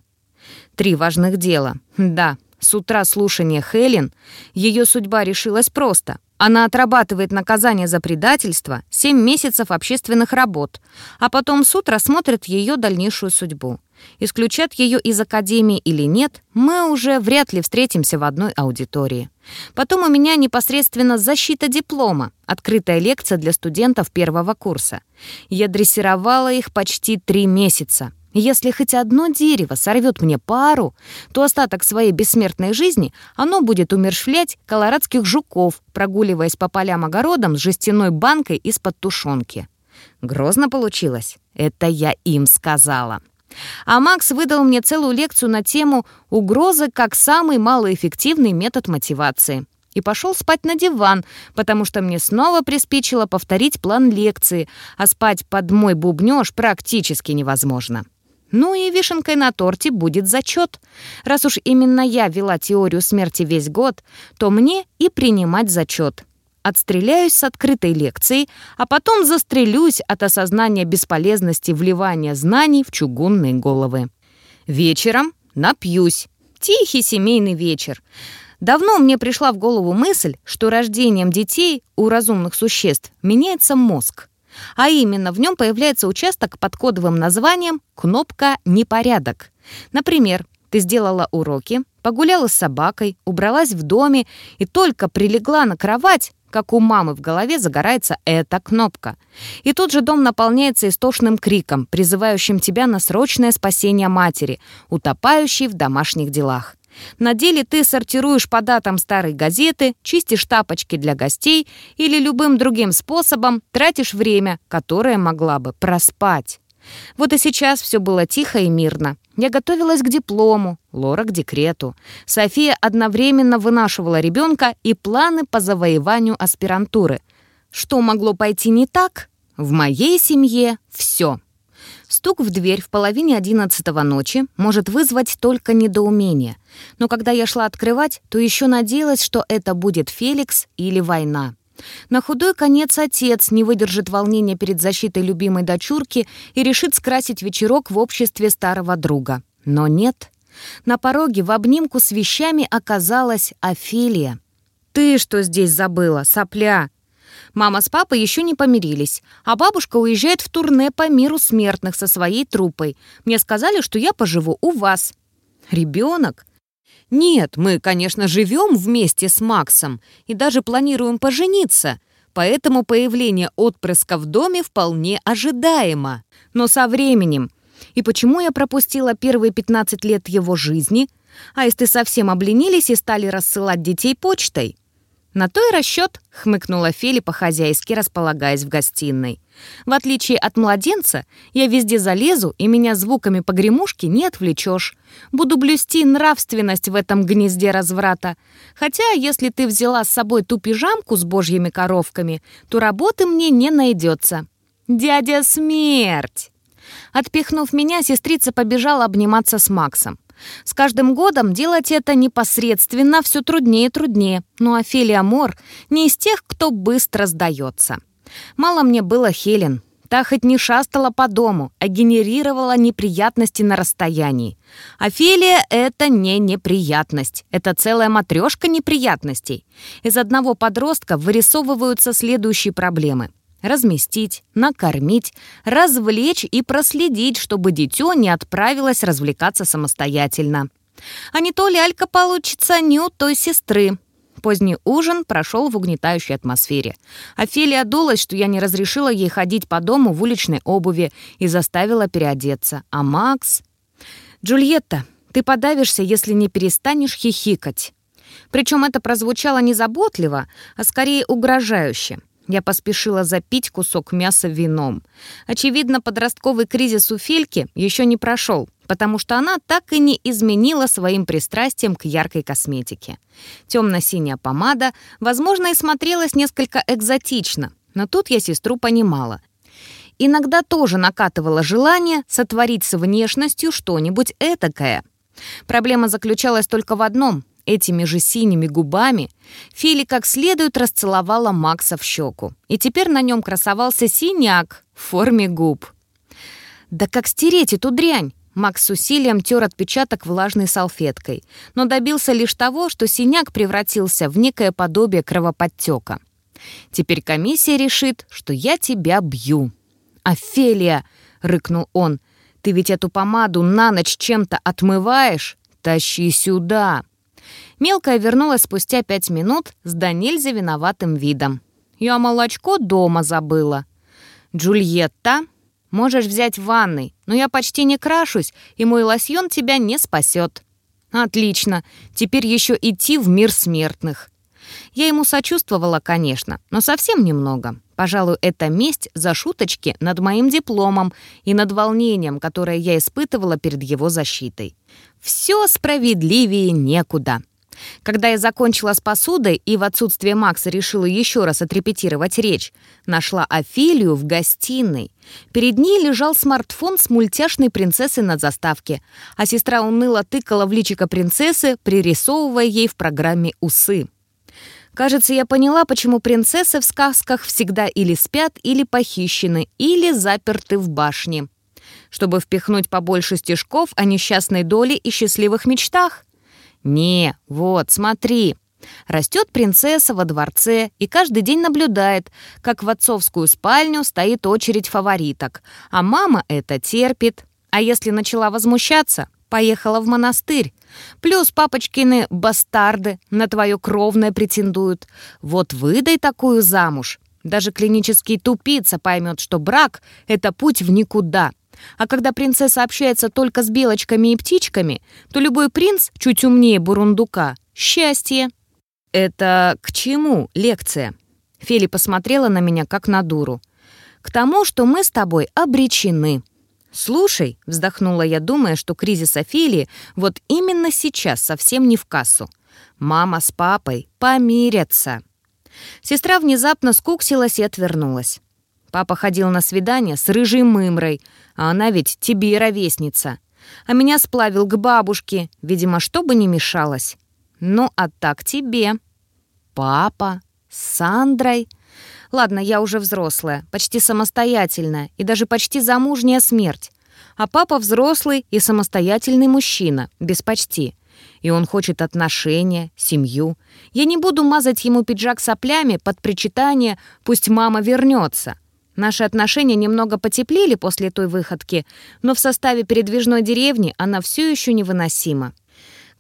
Три важных дела. Да, с утра слушания Хелен. Ее судьба решилась просто. Она отрабатывает наказание за предательство, 7 месяцев общественных работ, а потом суд рассмотрит ее дальнейшую судьбу. Исключат ее из академии или нет, мы уже вряд ли встретимся в одной аудитории. Потом у меня непосредственно защита диплома, открытая лекция для студентов первого курса. Я дрессировала их почти три месяца. Если хоть одно дерево сорвет мне пару, то остаток своей бессмертной жизни оно будет умершвлять колорадских жуков, прогуливаясь по полям-огородам с жестяной банкой из-под тушенки. Грозно получилось. Это я им сказала. А Макс выдал мне целую лекцию на тему «Угрозы как самый малоэффективный метод мотивации» и пошел спать на диван, потому что мне снова приспичило повторить план лекции, а спать под мой бубнёж практически невозможно. Ну и вишенкой на торте будет зачет. Раз уж именно я вела теорию смерти весь год, то мне и принимать зачет. Отстреляюсь с открытой лекцией, а потом застрелюсь от осознания бесполезности вливания знаний в чугунные головы. Вечером напьюсь. Тихий семейный вечер. Давно мне пришла в голову мысль, что рождением детей у разумных существ меняется мозг. А именно, в нем появляется участок под кодовым названием «Кнопка «Непорядок». Например, ты сделала уроки, погуляла с собакой, убралась в доме и только прилегла на кровать, как у мамы в голове загорается эта кнопка. И тут же дом наполняется истошным криком, призывающим тебя на срочное спасение матери, утопающей в домашних делах. На деле ты сортируешь по датам старой газеты, чистишь тапочки для гостей или любым другим способом тратишь время, которое могла бы проспать. Вот и сейчас все было тихо и мирно. Я готовилась к диплому, Лора к декрету. София одновременно вынашивала ребенка и планы по завоеванию аспирантуры. Что могло пойти не так? В моей семье все. Стук в дверь в половине одиннадцатого ночи может вызвать только недоумение. Но когда я шла открывать, то еще надеялась, что это будет Феликс или война. На худой конец отец не выдержит волнения перед защитой любимой дочурки и решит скрасить вечерок в обществе старого друга. Но нет. На пороге в обнимку с вещами оказалась Офелия. «Ты что здесь забыла, сопля?» Мама с папой еще не помирились, а бабушка уезжает в турне по миру смертных со своей труппой. Мне сказали, что я поживу у вас. Ребенок? Нет, мы, конечно, живем вместе с Максом и даже планируем пожениться, поэтому появление отпрыска в доме вполне ожидаемо. Но со временем. И почему я пропустила первые 15 лет его жизни? А если совсем обленились и стали рассылать детей почтой? «На то и расчет», — хмыкнула Фели по-хозяйски, располагаясь в гостиной. «В отличие от младенца, я везде залезу, и меня звуками погремушки не отвлечешь. Буду блюсти нравственность в этом гнезде разврата. Хотя, если ты взяла с собой ту пижамку с божьими коровками, то работы мне не найдется. Дядя смерть!» Отпихнув меня, сестрица побежала обниматься с Максом. С каждым годом делать это непосредственно все труднее и труднее, но Офелия Мор не из тех, кто быстро сдается. Мало мне было Хелен. Та хоть не шастала по дому, а генерировала неприятности на расстоянии. Офелия — это не неприятность. Это целая матрешка неприятностей. Из одного подростка вырисовываются следующие проблемы — разместить, накормить, развлечь и проследить, чтобы дитё не отправилось развлекаться самостоятельно. А не то лялька получится не у той сестры. Поздний ужин прошел в угнетающей атмосфере. Офелия дулась, что я не разрешила ей ходить по дому в уличной обуви и заставила переодеться. А Макс... «Джульетта, ты подавишься, если не перестанешь хихикать». Причем это прозвучало не заботливо, а скорее угрожающе. Я поспешила запить кусок мяса вином. Очевидно, подростковый кризис у Фельки еще не прошел, потому что она так и не изменила своим пристрастием к яркой косметике. Темно-синяя помада, возможно, и смотрелась несколько экзотично, но тут я сестру понимала. Иногда тоже накатывало желание сотворить с внешностью что-нибудь этакое. Проблема заключалась только в одном Этими же синими губами Фили как следует расцеловала Макса в щеку. И теперь на нем красовался синяк в форме губ. «Да как стереть эту дрянь?» Макс с усилием тер отпечаток влажной салфеткой, но добился лишь того, что синяк превратился в некое подобие кровоподтека. «Теперь комиссия решит, что я тебя бью». «Офелия!» — рыкнул он. «Ты ведь эту помаду на ночь чем-то отмываешь? Тащи сюда!» Мелкая вернулась спустя пять минут с до виноватым видом. «Я молочко дома забыла». «Джульетта, можешь взять в ванной, но я почти не крашусь, и мой лосьон тебя не спасет». «Отлично, теперь еще идти в мир смертных». Я ему сочувствовала, конечно, но совсем немного. Пожалуй, это месть за шуточки над моим дипломом и над волнением, которое я испытывала перед его защитой. Все справедливее некуда. Когда я закончила с посудой и в отсутствие Макса решила еще раз отрепетировать речь, нашла Офелию в гостиной. Перед ней лежал смартфон с мультяшной принцессой на заставке, а сестра уныло тыкала в личико принцессы, пририсовывая ей в программе усы. Кажется, я поняла, почему принцессы в сказках всегда или спят, или похищены, или заперты в башне. Чтобы впихнуть побольше стежков о несчастной доле и счастливых мечтах. «Не, вот, смотри». Растет принцесса во дворце и каждый день наблюдает, как в отцовскую спальню стоит очередь фавориток, а мама это терпит. А если начала возмущаться, поехала в монастырь. Плюс папочкины бастарды на твое кровное претендуют. Вот выдай такую замуж. Даже клинический тупица поймет, что брак — это путь в никуда — а когда принцесса общается только с белочками и птичками, то любой принц, чуть умнее бурундука, — счастье. «Это к чему лекция?» Фели посмотрела на меня, как на дуру. «К тому, что мы с тобой обречены». «Слушай», — вздохнула я, думая, что кризис Офелии вот именно сейчас совсем не в кассу. «Мама с папой помирятся». Сестра внезапно скуксилась и отвернулась. Папа ходил на свидание с рыжей мымрой, а она ведь тебе ровесница. А меня сплавил к бабушке, видимо, чтобы не мешалось. Ну, а так тебе. Папа? С Сандрой? Ладно, я уже взрослая, почти самостоятельная и даже почти замужняя смерть. А папа взрослый и самостоятельный мужчина, без почти. И он хочет отношения, семью. Я не буду мазать ему пиджак соплями под причитание «пусть мама вернется». Наши отношения немного потеплели после той выходки, но в составе передвижной деревни она все еще невыносима.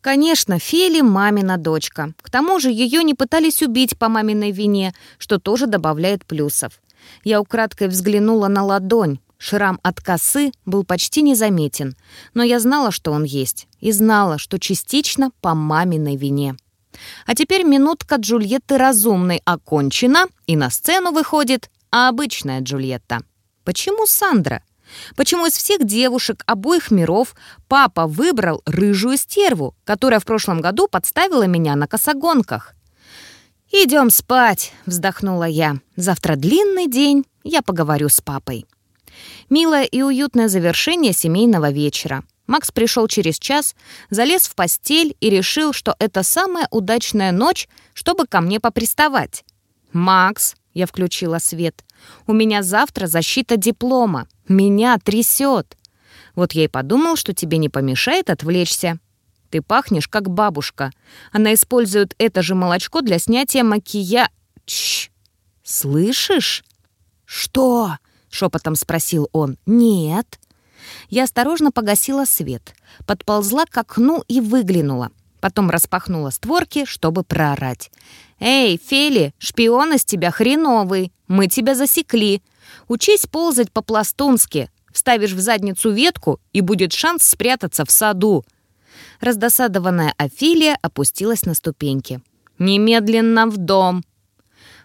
Конечно, Фели — мамина дочка. К тому же ее не пытались убить по маминой вине, что тоже добавляет плюсов. Я украдкой взглянула на ладонь. Шрам от косы был почти незаметен, но я знала, что он есть, и знала, что частично по маминой вине. А теперь минутка Джульетты разумной окончена, и на сцену выходит обычная Джульетта. Почему Сандра? Почему из всех девушек обоих миров папа выбрал рыжую стерву, которая в прошлом году подставила меня на косогонках? «Идем спать», — вздохнула я. «Завтра длинный день, я поговорю с папой». Милое и уютное завершение семейного вечера. Макс пришел через час, залез в постель и решил, что это самая удачная ночь, чтобы ко мне поприставать. «Макс», — я включила свет, — «у меня завтра защита диплома. Меня трясет. Вот я и подумал, что тебе не помешает отвлечься. Ты пахнешь, как бабушка. Она использует это же молочко для снятия макия... Чш! Слышишь? Что? Шепотом спросил он. Нет. Я осторожно погасила свет, подползла к окну и выглянула. Потом распахнула створки, чтобы проорать. «Эй, Фели, шпион из тебя хреновый! Мы тебя засекли! Учись ползать по-пластунски! Вставишь в задницу ветку, и будет шанс спрятаться в саду!» Раздосадованная Офелия опустилась на ступеньки. «Немедленно в дом!»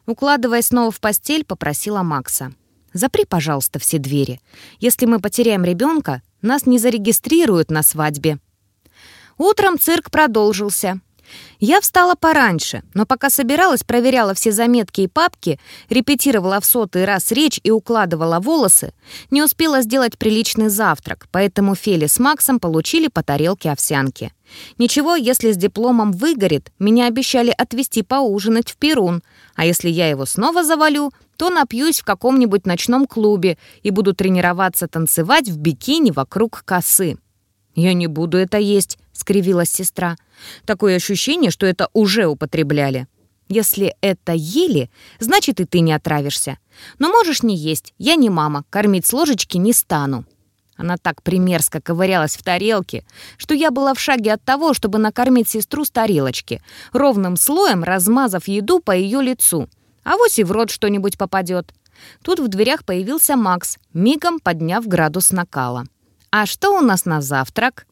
Укладываясь снова в постель, попросила Макса. «Запри, пожалуйста, все двери. Если мы потеряем ребенка, нас не зарегистрируют на свадьбе». Утром цирк продолжился. Я встала пораньше, но пока собиралась, проверяла все заметки и папки, репетировала в сотый раз речь и укладывала волосы, не успела сделать приличный завтрак, поэтому Фели с Максом получили по тарелке овсянки. Ничего, если с дипломом выгорит, меня обещали отвезти поужинать в Перун, а если я его снова завалю, то напьюсь в каком-нибудь ночном клубе и буду тренироваться танцевать в бикини вокруг косы. «Я не буду это есть», — скривилась сестра. «Такое ощущение, что это уже употребляли». «Если это ели, значит, и ты не отравишься. Но можешь не есть, я не мама, кормить с ложечки не стану». Она так примерзко ковырялась в тарелке, что я была в шаге от того, чтобы накормить сестру с тарелочки, ровным слоем размазав еду по ее лицу. А вось и в рот что-нибудь попадет. Тут в дверях появился Макс, мигом подняв градус накала. «А что у нас на завтрак?»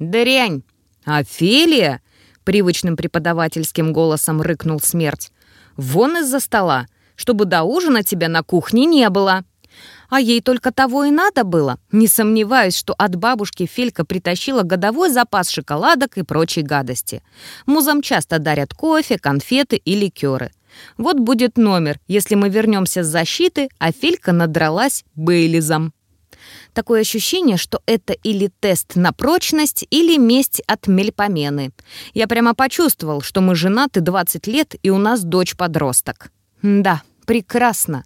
«Дрянь!» «Офелия!» — привычным преподавательским голосом рыкнул смерть. «Вон из-за стола, чтобы до ужина тебя на кухне не было!» А ей только того и надо было. Не сомневаюсь, что от бабушки Фелька притащила годовой запас шоколадок и прочей гадости. Музам часто дарят кофе, конфеты и ликеры. Вот будет номер, если мы вернемся с защиты, а Фелька надралась Бейлизом. Такое ощущение, что это или тест на прочность, или месть от мельпомены. Я прямо почувствовал, что мы женаты 20 лет, и у нас дочь-подросток. Да, прекрасно.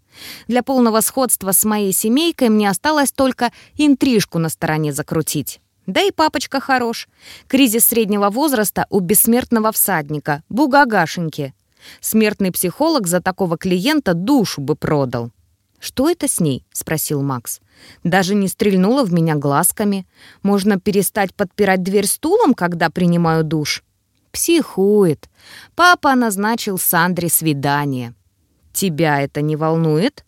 Для полного сходства с моей семейкой мне осталось только интрижку на стороне закрутить. Да и папочка хорош. Кризис среднего возраста у бессмертного всадника, бугагашеньки. Смертный психолог за такого клиента душу бы продал. «Что это с ней?» — спросил Макс. «Даже не стрельнула в меня глазками. Можно перестать подпирать дверь стулом, когда принимаю душ?» «Психует. Папа назначил Сандре свидание». «Тебя это не волнует?»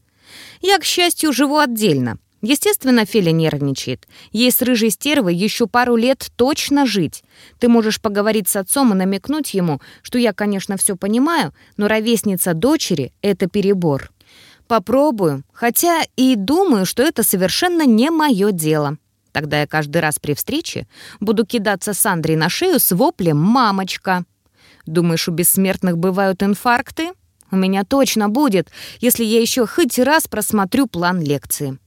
«Я, к счастью, живу отдельно. Естественно, Филя нервничает. Ей с рыжей стервой еще пару лет точно жить. Ты можешь поговорить с отцом и намекнуть ему, что я, конечно, все понимаю, но ровесница дочери — это перебор». Попробую, хотя и думаю, что это совершенно не мое дело. Тогда я каждый раз при встрече буду кидаться Сандре на шею с воплем «мамочка». Думаешь, у бессмертных бывают инфаркты? У меня точно будет, если я еще хоть раз просмотрю план лекции.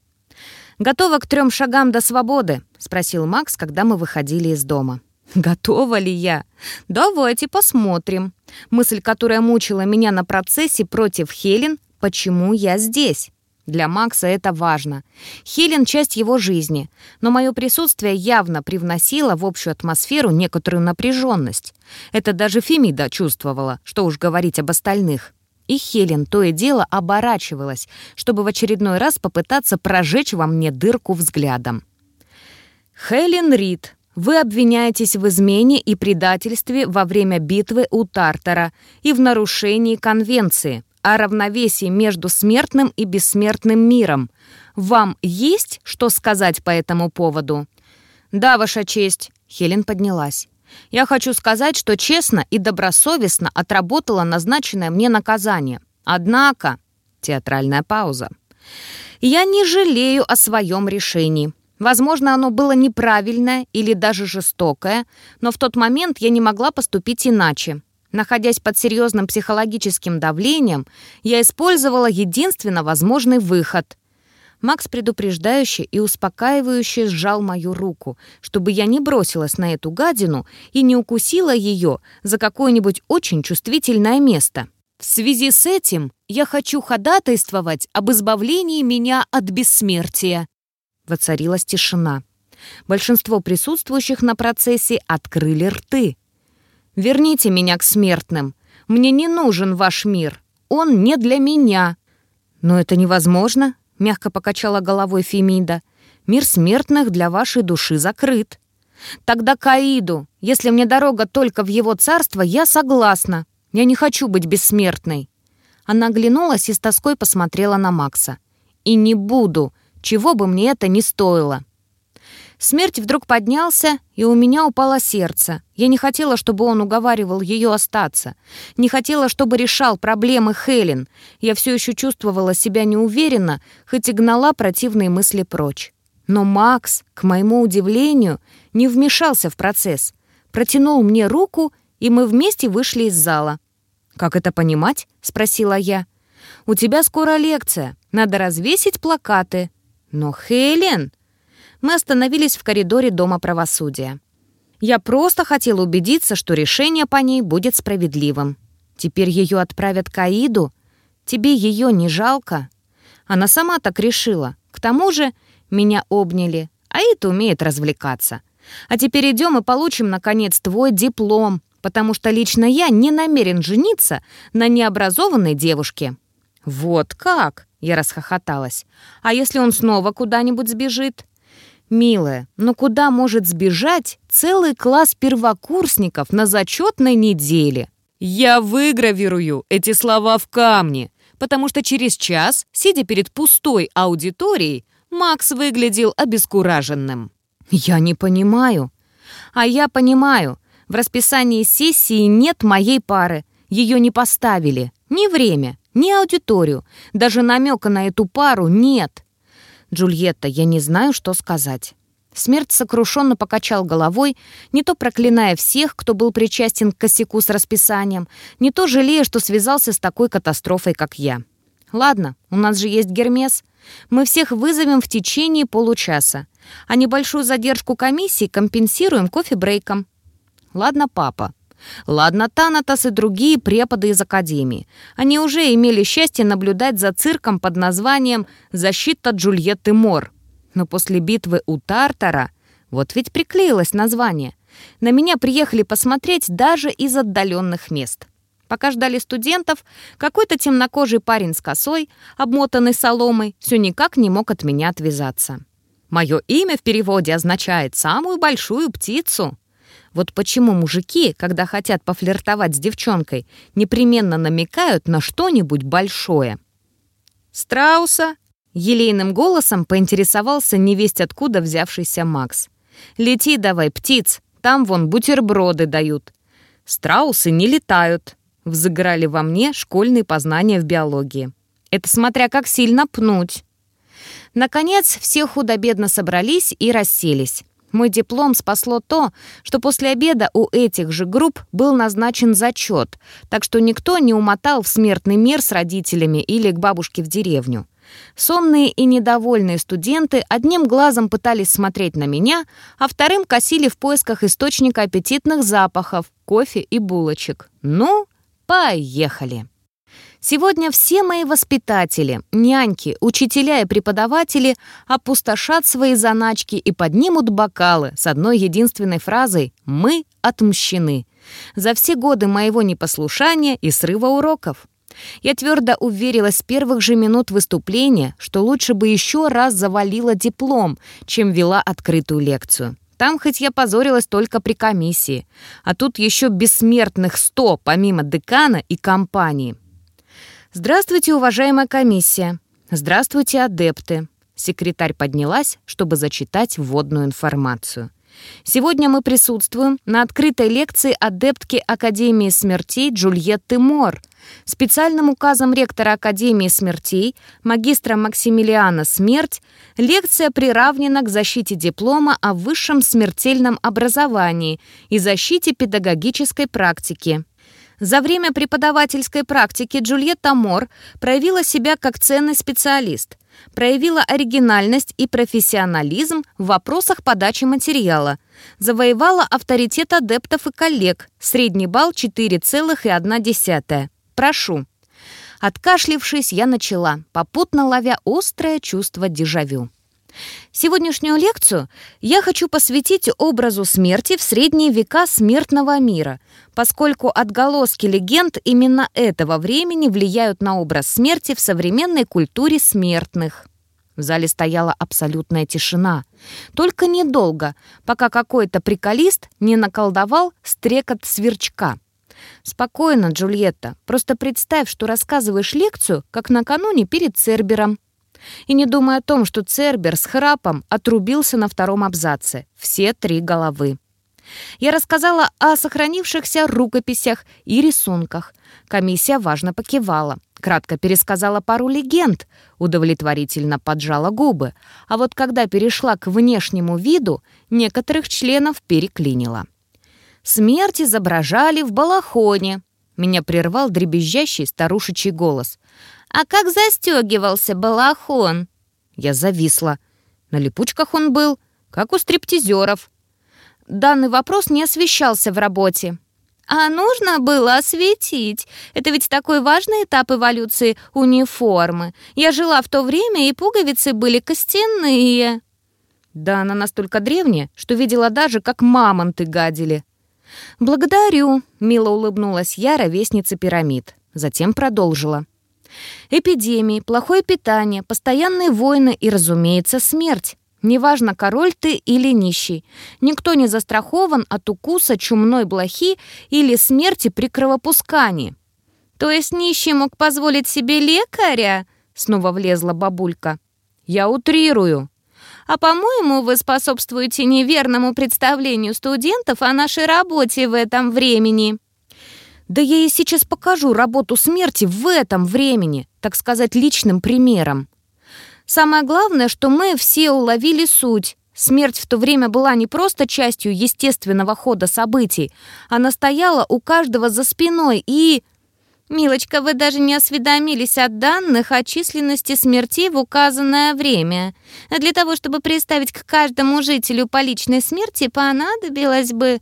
«Готова к трем шагам до свободы?» — спросил Макс, когда мы выходили из дома. Готова ли я? Давайте посмотрим. Мысль, которая мучила меня на процессе против Хелен, почему я здесь. Для Макса это важно. Хелен — часть его жизни, но мое присутствие явно привносило в общую атмосферу некоторую напряженность. Это даже Фемида чувствовала, что уж говорить об остальных. И Хелен то и дело оборачивалась, чтобы в очередной раз попытаться прожечь во мне дырку взглядом. «Хелен Рид, вы обвиняетесь в измене и предательстве во время битвы у Тартара и в нарушении Конвенции», о равновесии между смертным и бессмертным миром. Вам есть что сказать по этому поводу?» «Да, Ваша честь», — Хелен поднялась. «Я хочу сказать, что честно и добросовестно отработала назначенное мне наказание. Однако...» Театральная пауза. «Я не жалею о своем решении. Возможно, оно было неправильное или даже жестокое, но в тот момент я не могла поступить иначе. Находясь под серьезным психологическим давлением, я использовала единственно возможный выход. Макс предупреждающе и успокаивающе сжал мою руку, чтобы я не бросилась на эту гадину и не укусила ее за какое-нибудь очень чувствительное место. В связи с этим я хочу ходатайствовать об избавлении меня от бессмертия. Воцарилась тишина. Большинство присутствующих на процессе открыли рты. Верните меня к смертным. Мне не нужен ваш мир. Он не для меня». «Но это невозможно», — мягко покачала головой Фемида. «Мир смертных для вашей души закрыт». «Тогда Каиду. Если мне дорога только в его царство, я согласна. Я не хочу быть бессмертной». Она оглянулась и с тоской посмотрела на Макса. «И не буду, чего бы мне это ни стоило». Смерть вдруг поднялся, и у меня упало сердце. Я не хотела, чтобы он уговаривал ее остаться. Не хотела, чтобы решал проблемы Хелен. Я все еще чувствовала себя неуверенно, хоть и гнала противные мысли прочь. Но Макс, к моему удивлению, не вмешался в процесс. Протянул мне руку, и мы вместе вышли из зала. «Как это понимать?» — спросила я. «У тебя скоро лекция. Надо развесить плакаты». «Но Хелен...» мы остановились в коридоре Дома правосудия. Я просто хотела убедиться, что решение по ней будет справедливым. Теперь ее отправят к Аиду? Тебе ее не жалко? Она сама так решила. К тому же меня обняли. Аид умеет развлекаться. А теперь идем и получим, наконец, твой диплом, потому что лично я не намерен жениться на необразованной девушке». «Вот как?» — я расхохоталась. «А если он снова куда-нибудь сбежит?» «Милая, но куда может сбежать целый класс первокурсников на зачетной неделе?» «Я выгравирую эти слова в камне, потому что через час, сидя перед пустой аудиторией, Макс выглядел обескураженным». «Я не понимаю». «А я понимаю. В расписании сессии нет моей пары. Ее не поставили. Ни время, ни аудиторию. Даже намека на эту пару нет. «Джульетта, я не знаю, что сказать». Смерть сокрушенно покачал головой, не то проклиная всех, кто был причастен к косяку с расписанием, не то жалея, что связался с такой катастрофой, как я. «Ладно, у нас же есть Гермес. Мы всех вызовем в течение получаса, а небольшую задержку комиссии компенсируем кофе-брейком». «Ладно, папа», Ладно, Танатос и другие преподы из Академии. Они уже имели счастье наблюдать за цирком под названием «Защита Джульетты Мор». Но после битвы у Тартара, вот ведь приклеилось название, на меня приехали посмотреть даже из отдаленных мест. Пока ждали студентов, какой-то темнокожий парень с косой, обмотанный соломой, все никак не мог от меня отвязаться. Мое имя в переводе означает «самую большую птицу», вот почему мужики, когда хотят пофлиртовать с девчонкой, непременно намекают на что-нибудь большое. «Страуса?» — елейным голосом поинтересовался невесть откуда взявшийся Макс. «Лети давай, птиц, там вон бутерброды дают». «Страусы не летают», — взыграли во мне школьные познания в биологии. «Это смотря как сильно пнуть». Наконец, все худо-бедно собрались и расселись. Мой диплом спасло то, что после обеда у этих же групп был назначен зачет, так что никто не умотал в смертный мир с родителями или к бабушке в деревню. Сонные и недовольные студенты одним глазом пытались смотреть на меня, а вторым косили в поисках источника аппетитных запахов, кофе и булочек. Ну, поехали! Сегодня все мои воспитатели, няньки, учителя и преподаватели опустошат свои заначки и поднимут бокалы с одной единственной фразой «Мы отмщены» за все годы моего непослушания и срыва уроков. Я твердо уверилась с первых же минут выступления, что лучше бы еще раз завалила диплом, чем вела открытую лекцию. Там хоть я позорилась только при комиссии, а тут еще бессмертных сто, помимо декана и компании. «Здравствуйте, уважаемая комиссия! Здравствуйте, адепты!» Секретарь поднялась, чтобы зачитать вводную информацию. Сегодня мы присутствуем на открытой лекции адептки Академии смертей Джульетты Мор. Специальным указом ректора Академии смертей, магистра Максимилиана Смерть, лекция приравнена к защите диплома о высшем смертельном образовании и защите педагогической практики. За время преподавательской практики Джульетта Мор проявила себя как ценный специалист, проявила оригинальность и профессионализм в вопросах подачи материала, завоевала авторитет адептов и коллег, средний балл 4,1. Прошу. Откашлившись, я начала, попутно ловя острое чувство дежавю. Сегодняшнюю лекцию я хочу посвятить образу смерти в средние века смертного мира, поскольку отголоски легенд именно этого времени влияют на образ смерти в современной культуре смертных. В зале стояла абсолютная тишина. Только недолго, пока какой-то приколист не наколдовал стрекот сверчка. «Спокойно, Джульетта. Просто представь, что рассказываешь лекцию, как накануне перед Цербером и не думая о том, что Цербер с храпом отрубился на втором абзаце. Все три головы. Я рассказала о сохранившихся рукописях и рисунках. Комиссия важно покивала. Кратко пересказала пару легенд, удовлетворительно поджала губы. А вот когда перешла к внешнему виду, некоторых членов переклинила. Смерть изображали в балахоне. Меня прервал дребезжащий старушечий голос. «А как застегивался балахон?» Я зависла. На липучках он был, как у стриптизеров. Данный вопрос не освещался в работе. А нужно было осветить. Это ведь такой важный этап эволюции униформы. Я жила в то время, и пуговицы были костяные. Да, она настолько древняя, что видела даже, как мамонты гадили. «Благодарю», — мило улыбнулась я, ровесница пирамид. Затем продолжила. Эпидемии, плохое питание, постоянные войны и, разумеется, смерть. Неважно, король ты или нищий. Никто не застрахован от укуса чумной блохи или смерти при кровопускании. То есть нищий мог позволить себе лекаря? Снова влезла бабулька. Я утрирую. А по-моему, вы способствуете неверному представлению студентов о нашей работе в этом времени. Да я ей сейчас покажу работу смерти в этом времени, так сказать, личным примером. Самое главное, что мы все уловили суть. Смерть в то время была не просто частью естественного хода событий, она стояла у каждого за спиной и... «Милочка, вы даже не осведомились о данных о численности смертей в указанное время. Для того, чтобы представить к каждому жителю по личной смерти, понадобилось бы...»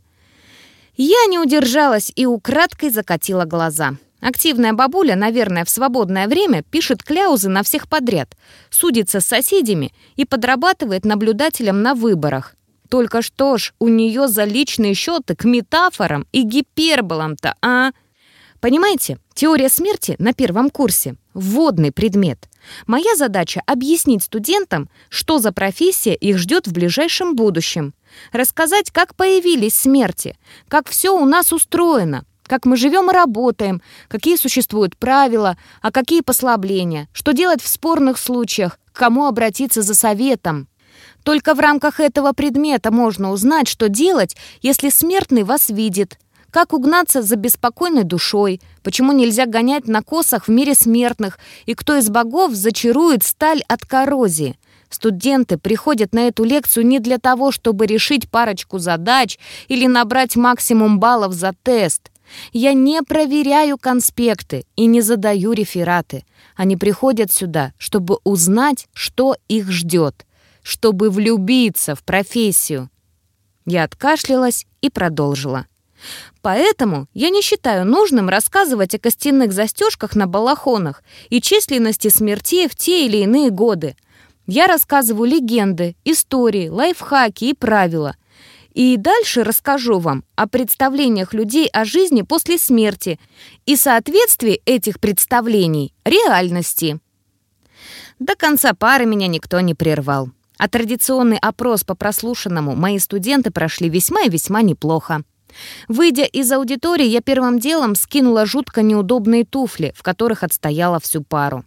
Я не удержалась и украдкой закатила глаза. Активная бабуля, наверное, в свободное время пишет кляузы на всех подряд, судится с соседями и подрабатывает наблюдателем на выборах. Только что ж, у нее за личные счеты к метафорам и гиперболам-то, а? Понимаете, теория смерти на первом курсе — вводный предмет. Моя задача — объяснить студентам, что за профессия их ждет в ближайшем будущем. Рассказать, как появились смерти, как все у нас устроено, как мы живем и работаем, какие существуют правила, а какие послабления, что делать в спорных случаях, к кому обратиться за советом. Только в рамках этого предмета можно узнать, что делать, если смертный вас видит, как угнаться за беспокойной душой, почему нельзя гонять на косах в мире смертных, и кто из богов зачарует сталь от коррозии – Студенты приходят на эту лекцию не для того, чтобы решить парочку задач или набрать максимум баллов за тест. Я не проверяю конспекты и не задаю рефераты. Они приходят сюда, чтобы узнать, что их ждет, чтобы влюбиться в профессию. Я откашлялась и продолжила. Поэтому я не считаю нужным рассказывать о костяных застежках на балахонах и численности смертей в те или иные годы. Я рассказываю легенды, истории, лайфхаки и правила. И дальше расскажу вам о представлениях людей о жизни после смерти и соответствии этих представлений реальности. До конца пары меня никто не прервал. А традиционный опрос по прослушанному мои студенты прошли весьма и весьма неплохо. Выйдя из аудитории, я первым делом скинула жутко неудобные туфли, в которых отстояла всю пару.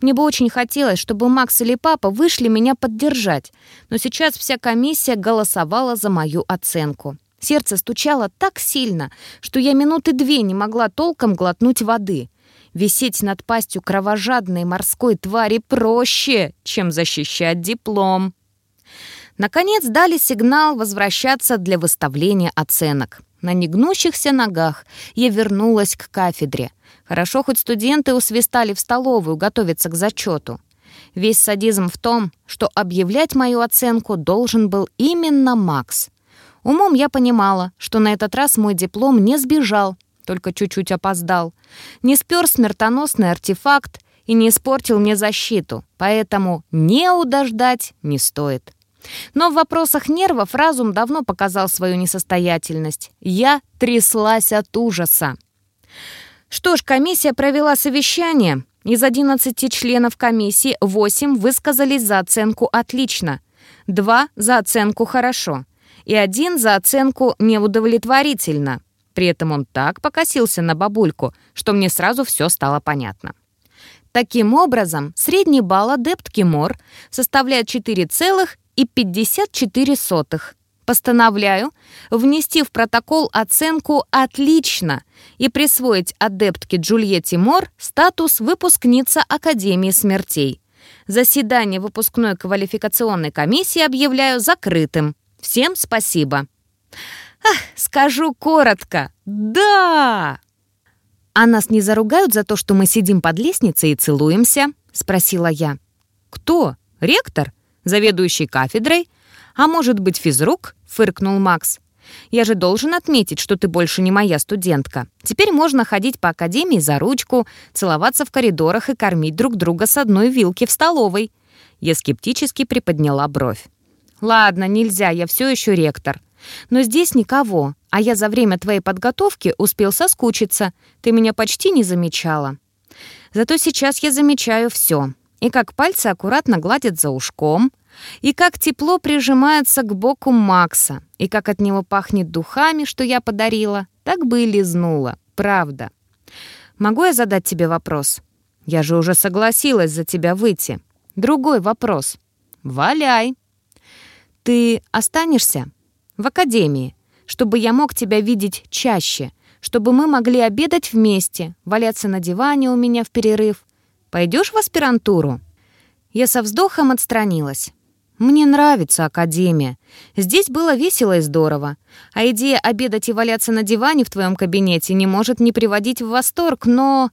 Мне бы очень хотелось, чтобы Макс или папа вышли меня поддержать, но сейчас вся комиссия голосовала за мою оценку. Сердце стучало так сильно, что я минуты две не могла толком глотнуть воды. Висеть над пастью кровожадной морской твари проще, чем защищать диплом. Наконец дали сигнал возвращаться для выставления оценок. На негнущихся ногах я вернулась к кафедре. Хорошо, хоть студенты усвистали в столовую готовиться к зачету. Весь садизм в том, что объявлять мою оценку должен был именно Макс. Умом я понимала, что на этот раз мой диплом не сбежал, только чуть-чуть опоздал. Не спер смертоносный артефакт и не испортил мне защиту, поэтому неуда ждать не стоит. Но в вопросах нервов разум давно показал свою несостоятельность. Я тряслась от ужаса. Что ж, комиссия провела совещание. Из 11 членов комиссии 8 высказались за оценку «отлично», 2 за оценку «хорошо» и один за оценку «неудовлетворительно». При этом он так покосился на бабульку, что мне сразу все стало понятно. Таким образом, средний балл адепт Кимор составляет 4,54. Постановляю внести в протокол оценку «Отлично» и присвоить адептке Джульетте Мор статус выпускница Академии смертей. Заседание выпускной квалификационной комиссии объявляю закрытым. Всем спасибо. Ах, скажу коротко. Да! «А нас не заругают за то, что мы сидим под лестницей и целуемся?» — спросила я. «Кто? Ректор? Заведующий кафедрой? А может быть, физрук?» — фыркнул Макс. «Я же должен отметить, что ты больше не моя студентка. Теперь можно ходить по академии за ручку, целоваться в коридорах и кормить друг друга с одной вилки в столовой». Я скептически приподняла бровь. «Ладно, нельзя, я все еще ректор. Но здесь никого, а я за время твоей подготовки успел соскучиться. Ты меня почти не замечала. Зато сейчас я замечаю все. И как пальцы аккуратно гладят за ушком, и как тепло прижимается к боку Макса, и как от него пахнет духами, что я подарила, так бы и лизнула, правда. Могу я задать тебе вопрос? Я же уже согласилась за тебя выйти. Другой вопрос. Валяй. Ты останешься? в академии, чтобы я мог тебя видеть чаще, чтобы мы могли обедать вместе, валяться на диване у меня в перерыв. Пойдешь в аспирантуру?» Я со вздохом отстранилась. «Мне нравится академия. Здесь было весело и здорово. А идея обедать и валяться на диване в твоем кабинете не может не приводить в восторг, но...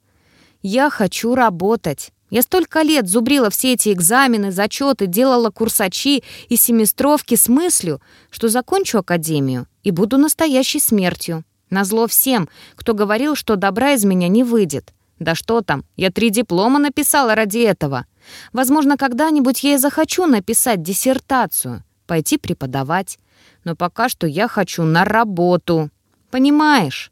Я хочу работать. Я столько лет зубрила все эти экзамены, зачеты, делала курсачи и семестровки с мыслью, что закончу академию и буду настоящей смертью. Назло всем, кто говорил, что добра из меня не выйдет. Да что там, я три диплома написала ради этого. Возможно, когда-нибудь я и захочу написать диссертацию, пойти преподавать. Но пока что я хочу на работу. Понимаешь?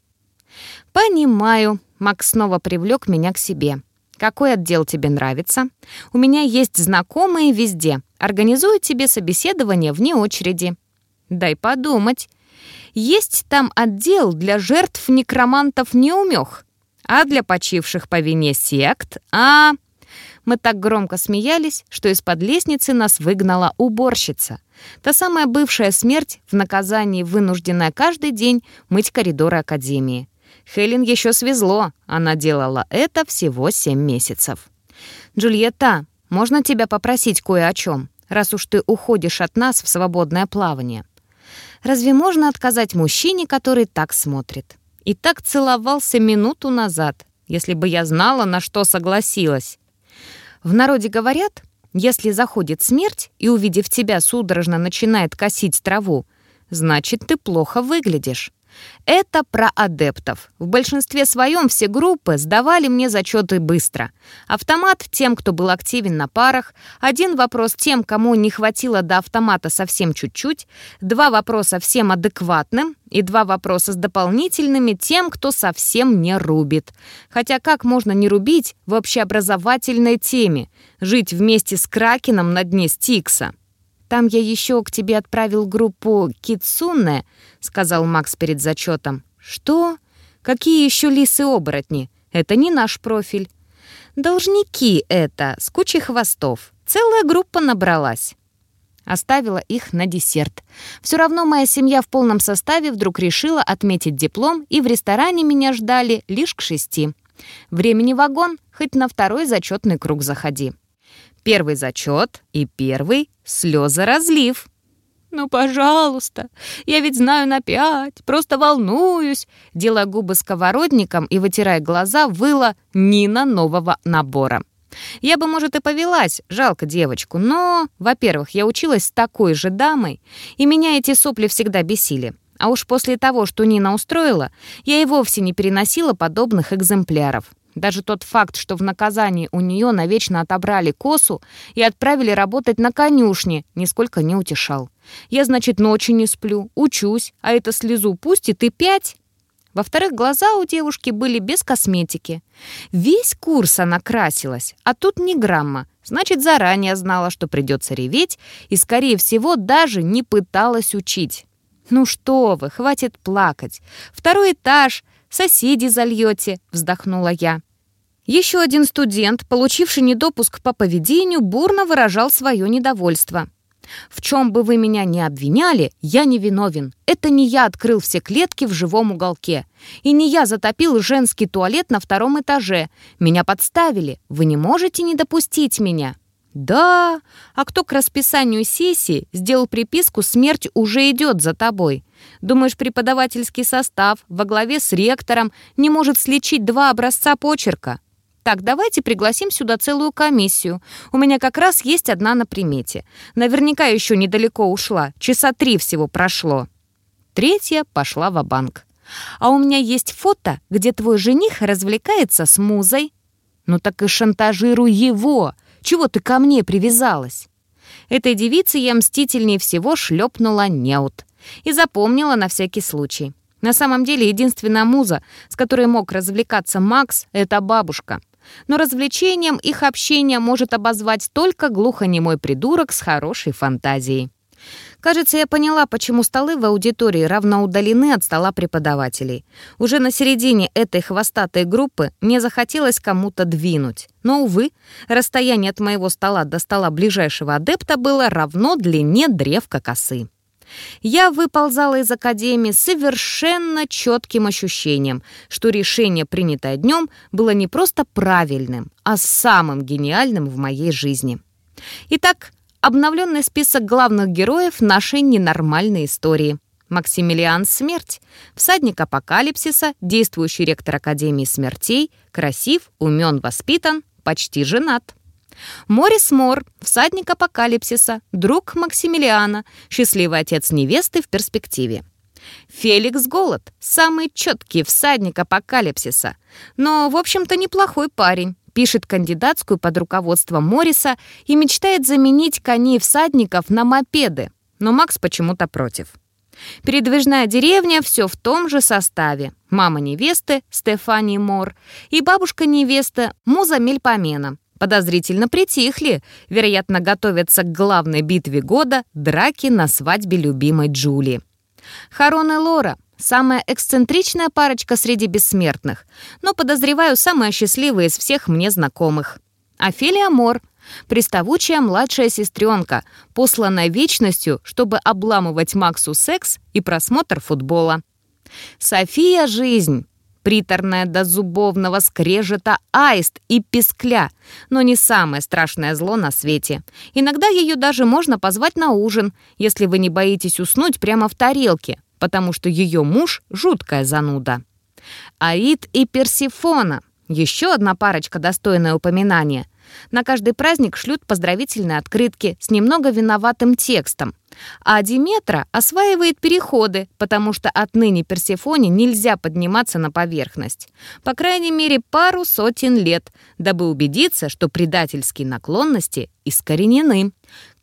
Понимаю. Макс снова привлек меня к себе. Какой отдел тебе нравится? У меня есть знакомые везде. Организую тебе собеседование вне очереди. Дай подумать. Есть там отдел для жертв некромантов неумех, а для почивших по вине сект, а... Мы так громко смеялись, что из-под лестницы нас выгнала уборщица. Та самая бывшая смерть, в наказании вынужденная каждый день мыть коридоры Академии. Хелен еще свезло, она делала это всего семь месяцев. «Джульетта, можно тебя попросить кое о чем, раз уж ты уходишь от нас в свободное плавание?» Разве можно отказать мужчине, который так смотрит? И так целовался минуту назад, если бы я знала, на что согласилась. В народе говорят, если заходит смерть и, увидев тебя, судорожно начинает косить траву, значит, ты плохо выглядишь. Это про адептов. В большинстве своем все группы сдавали мне зачеты быстро. Автомат тем, кто был активен на парах, один вопрос тем, кому не хватило до автомата совсем чуть-чуть, два вопроса всем адекватным и два вопроса с дополнительными тем, кто совсем не рубит. Хотя как можно не рубить в общеобразовательной теме? Жить вместе с Кракеном на дне Стикса? Там я еще к тебе отправил группу Китсуне», — сказал Макс перед зачетом. «Что? Какие еще лисы-оборотни? Это не наш профиль». «Должники это, с кучей хвостов. Целая группа набралась». Оставила их на десерт. Все равно моя семья в полном составе вдруг решила отметить диплом, и в ресторане меня ждали лишь к шести. Времени вагон, хоть на второй зачетный круг заходи. Первый зачет и первый слезоразлив. «Ну, пожалуйста, я ведь знаю на пять, просто волнуюсь», делая губы сковородником и вытирая глаза, выла Нина нового набора. Я бы, может, и повелась, жалко девочку, но, во-первых, я училась с такой же дамой, и меня эти сопли всегда бесили. А уж после того, что Нина устроила, я и вовсе не переносила подобных экземпляров. Даже тот факт, что в наказании у нее навечно отобрали косу и отправили работать на конюшне, нисколько не утешал. Я, значит, ночи не сплю, учусь, а это слезу пустит и пять. Во-вторых, глаза у девушки были без косметики. Весь курс она красилась, а тут ни грамма. Значит, заранее знала, что придется реветь, и, скорее всего, даже не пыталась учить. «Ну что вы, хватит плакать. Второй этаж, соседи зальете», — вздохнула я. Еще один студент, получивший недопуск по поведению, бурно выражал свое недовольство. «В чем бы вы меня ни обвиняли, я не виновен. Это не я открыл все клетки в живом уголке. И не я затопил женский туалет на втором этаже. Меня подставили. Вы не можете не допустить меня». «Да, а кто к расписанию сессии сделал приписку «Смерть уже идет за тобой»? Думаешь, преподавательский состав во главе с ректором не может сличить два образца почерка? Так, давайте пригласим сюда целую комиссию. У меня как раз есть одна на примете. Наверняка еще недалеко ушла. Часа три всего прошло. Третья пошла в банк А у меня есть фото, где твой жених развлекается с музой. Ну так и шантажируй его. Чего ты ко мне привязалась? Этой девице я мстительнее всего шлепнула неут. И запомнила на всякий случай. На самом деле, единственная муза, с которой мог развлекаться Макс, это бабушка. Но развлечением их общения может обозвать только глухонемой придурок с хорошей фантазией. Кажется, я поняла, почему столы в аудитории равно удалены от стола преподавателей. Уже на середине этой хвостатой группы мне захотелось кому-то двинуть. Но, увы, расстояние от моего стола до стола ближайшего адепта было равно длине древка косы. Я выползала из академии совершенно четким ощущением, что решение, принятое днем, было не просто правильным, а самым гениальным в моей жизни. Итак, обновленный список главных героев нашей ненормальной истории. Максимилиан Смерть, всадник апокалипсиса, действующий ректор Академии Смертей, красив, умен, воспитан, почти женат. Морис Мор, всадник апокалипсиса, друг Максимилиана, счастливый отец невесты в перспективе. Феликс Голод, самый четкий всадник апокалипсиса, но, в общем-то, неплохой парень. Пишет кандидатскую под руководством Морриса и мечтает заменить коней всадников на мопеды, но Макс почему-то против. Передвижная деревня все в том же составе. Мама невесты Стефани Мор и бабушка невесты Муза Мельпомена подозрительно притихли, вероятно, готовятся к главной битве года — драке на свадьбе любимой Джули. Харон и Лора — самая эксцентричная парочка среди бессмертных, но, подозреваю, самая счастливая из всех мне знакомых. Офелия Мор — приставучая младшая сестренка, посланная вечностью, чтобы обламывать Максу секс и просмотр футбола. София — жизнь, приторная до зубовного скрежета аист и пескля, но не самое страшное зло на свете. Иногда ее даже можно позвать на ужин, если вы не боитесь уснуть прямо в тарелке, потому что ее муж — жуткая зануда. Аид и Персифона — еще одна парочка, достойная упоминания. На каждый праздник шлют поздравительные открытки с немного виноватым текстом. А Диметра осваивает переходы, потому что отныне Персефоне нельзя подниматься на поверхность. По крайней мере, пару сотен лет, дабы убедиться, что предательские наклонности искоренены.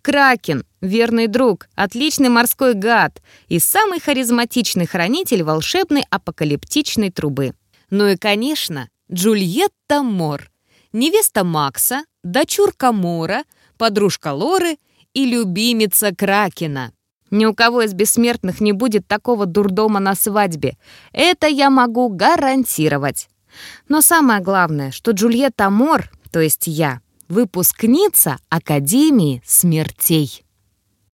Кракен, верный друг, отличный морской гад и самый харизматичный хранитель волшебной апокалиптичной трубы. Ну и, конечно, Джульетта Мор, невеста Макса, дочурка Мора, подружка Лоры и любимица Кракена. Ни у кого из бессмертных не будет такого дурдома на свадьбе. Это я могу гарантировать. Но самое главное, что Джульетта Мор, то есть я, выпускница Академии смертей.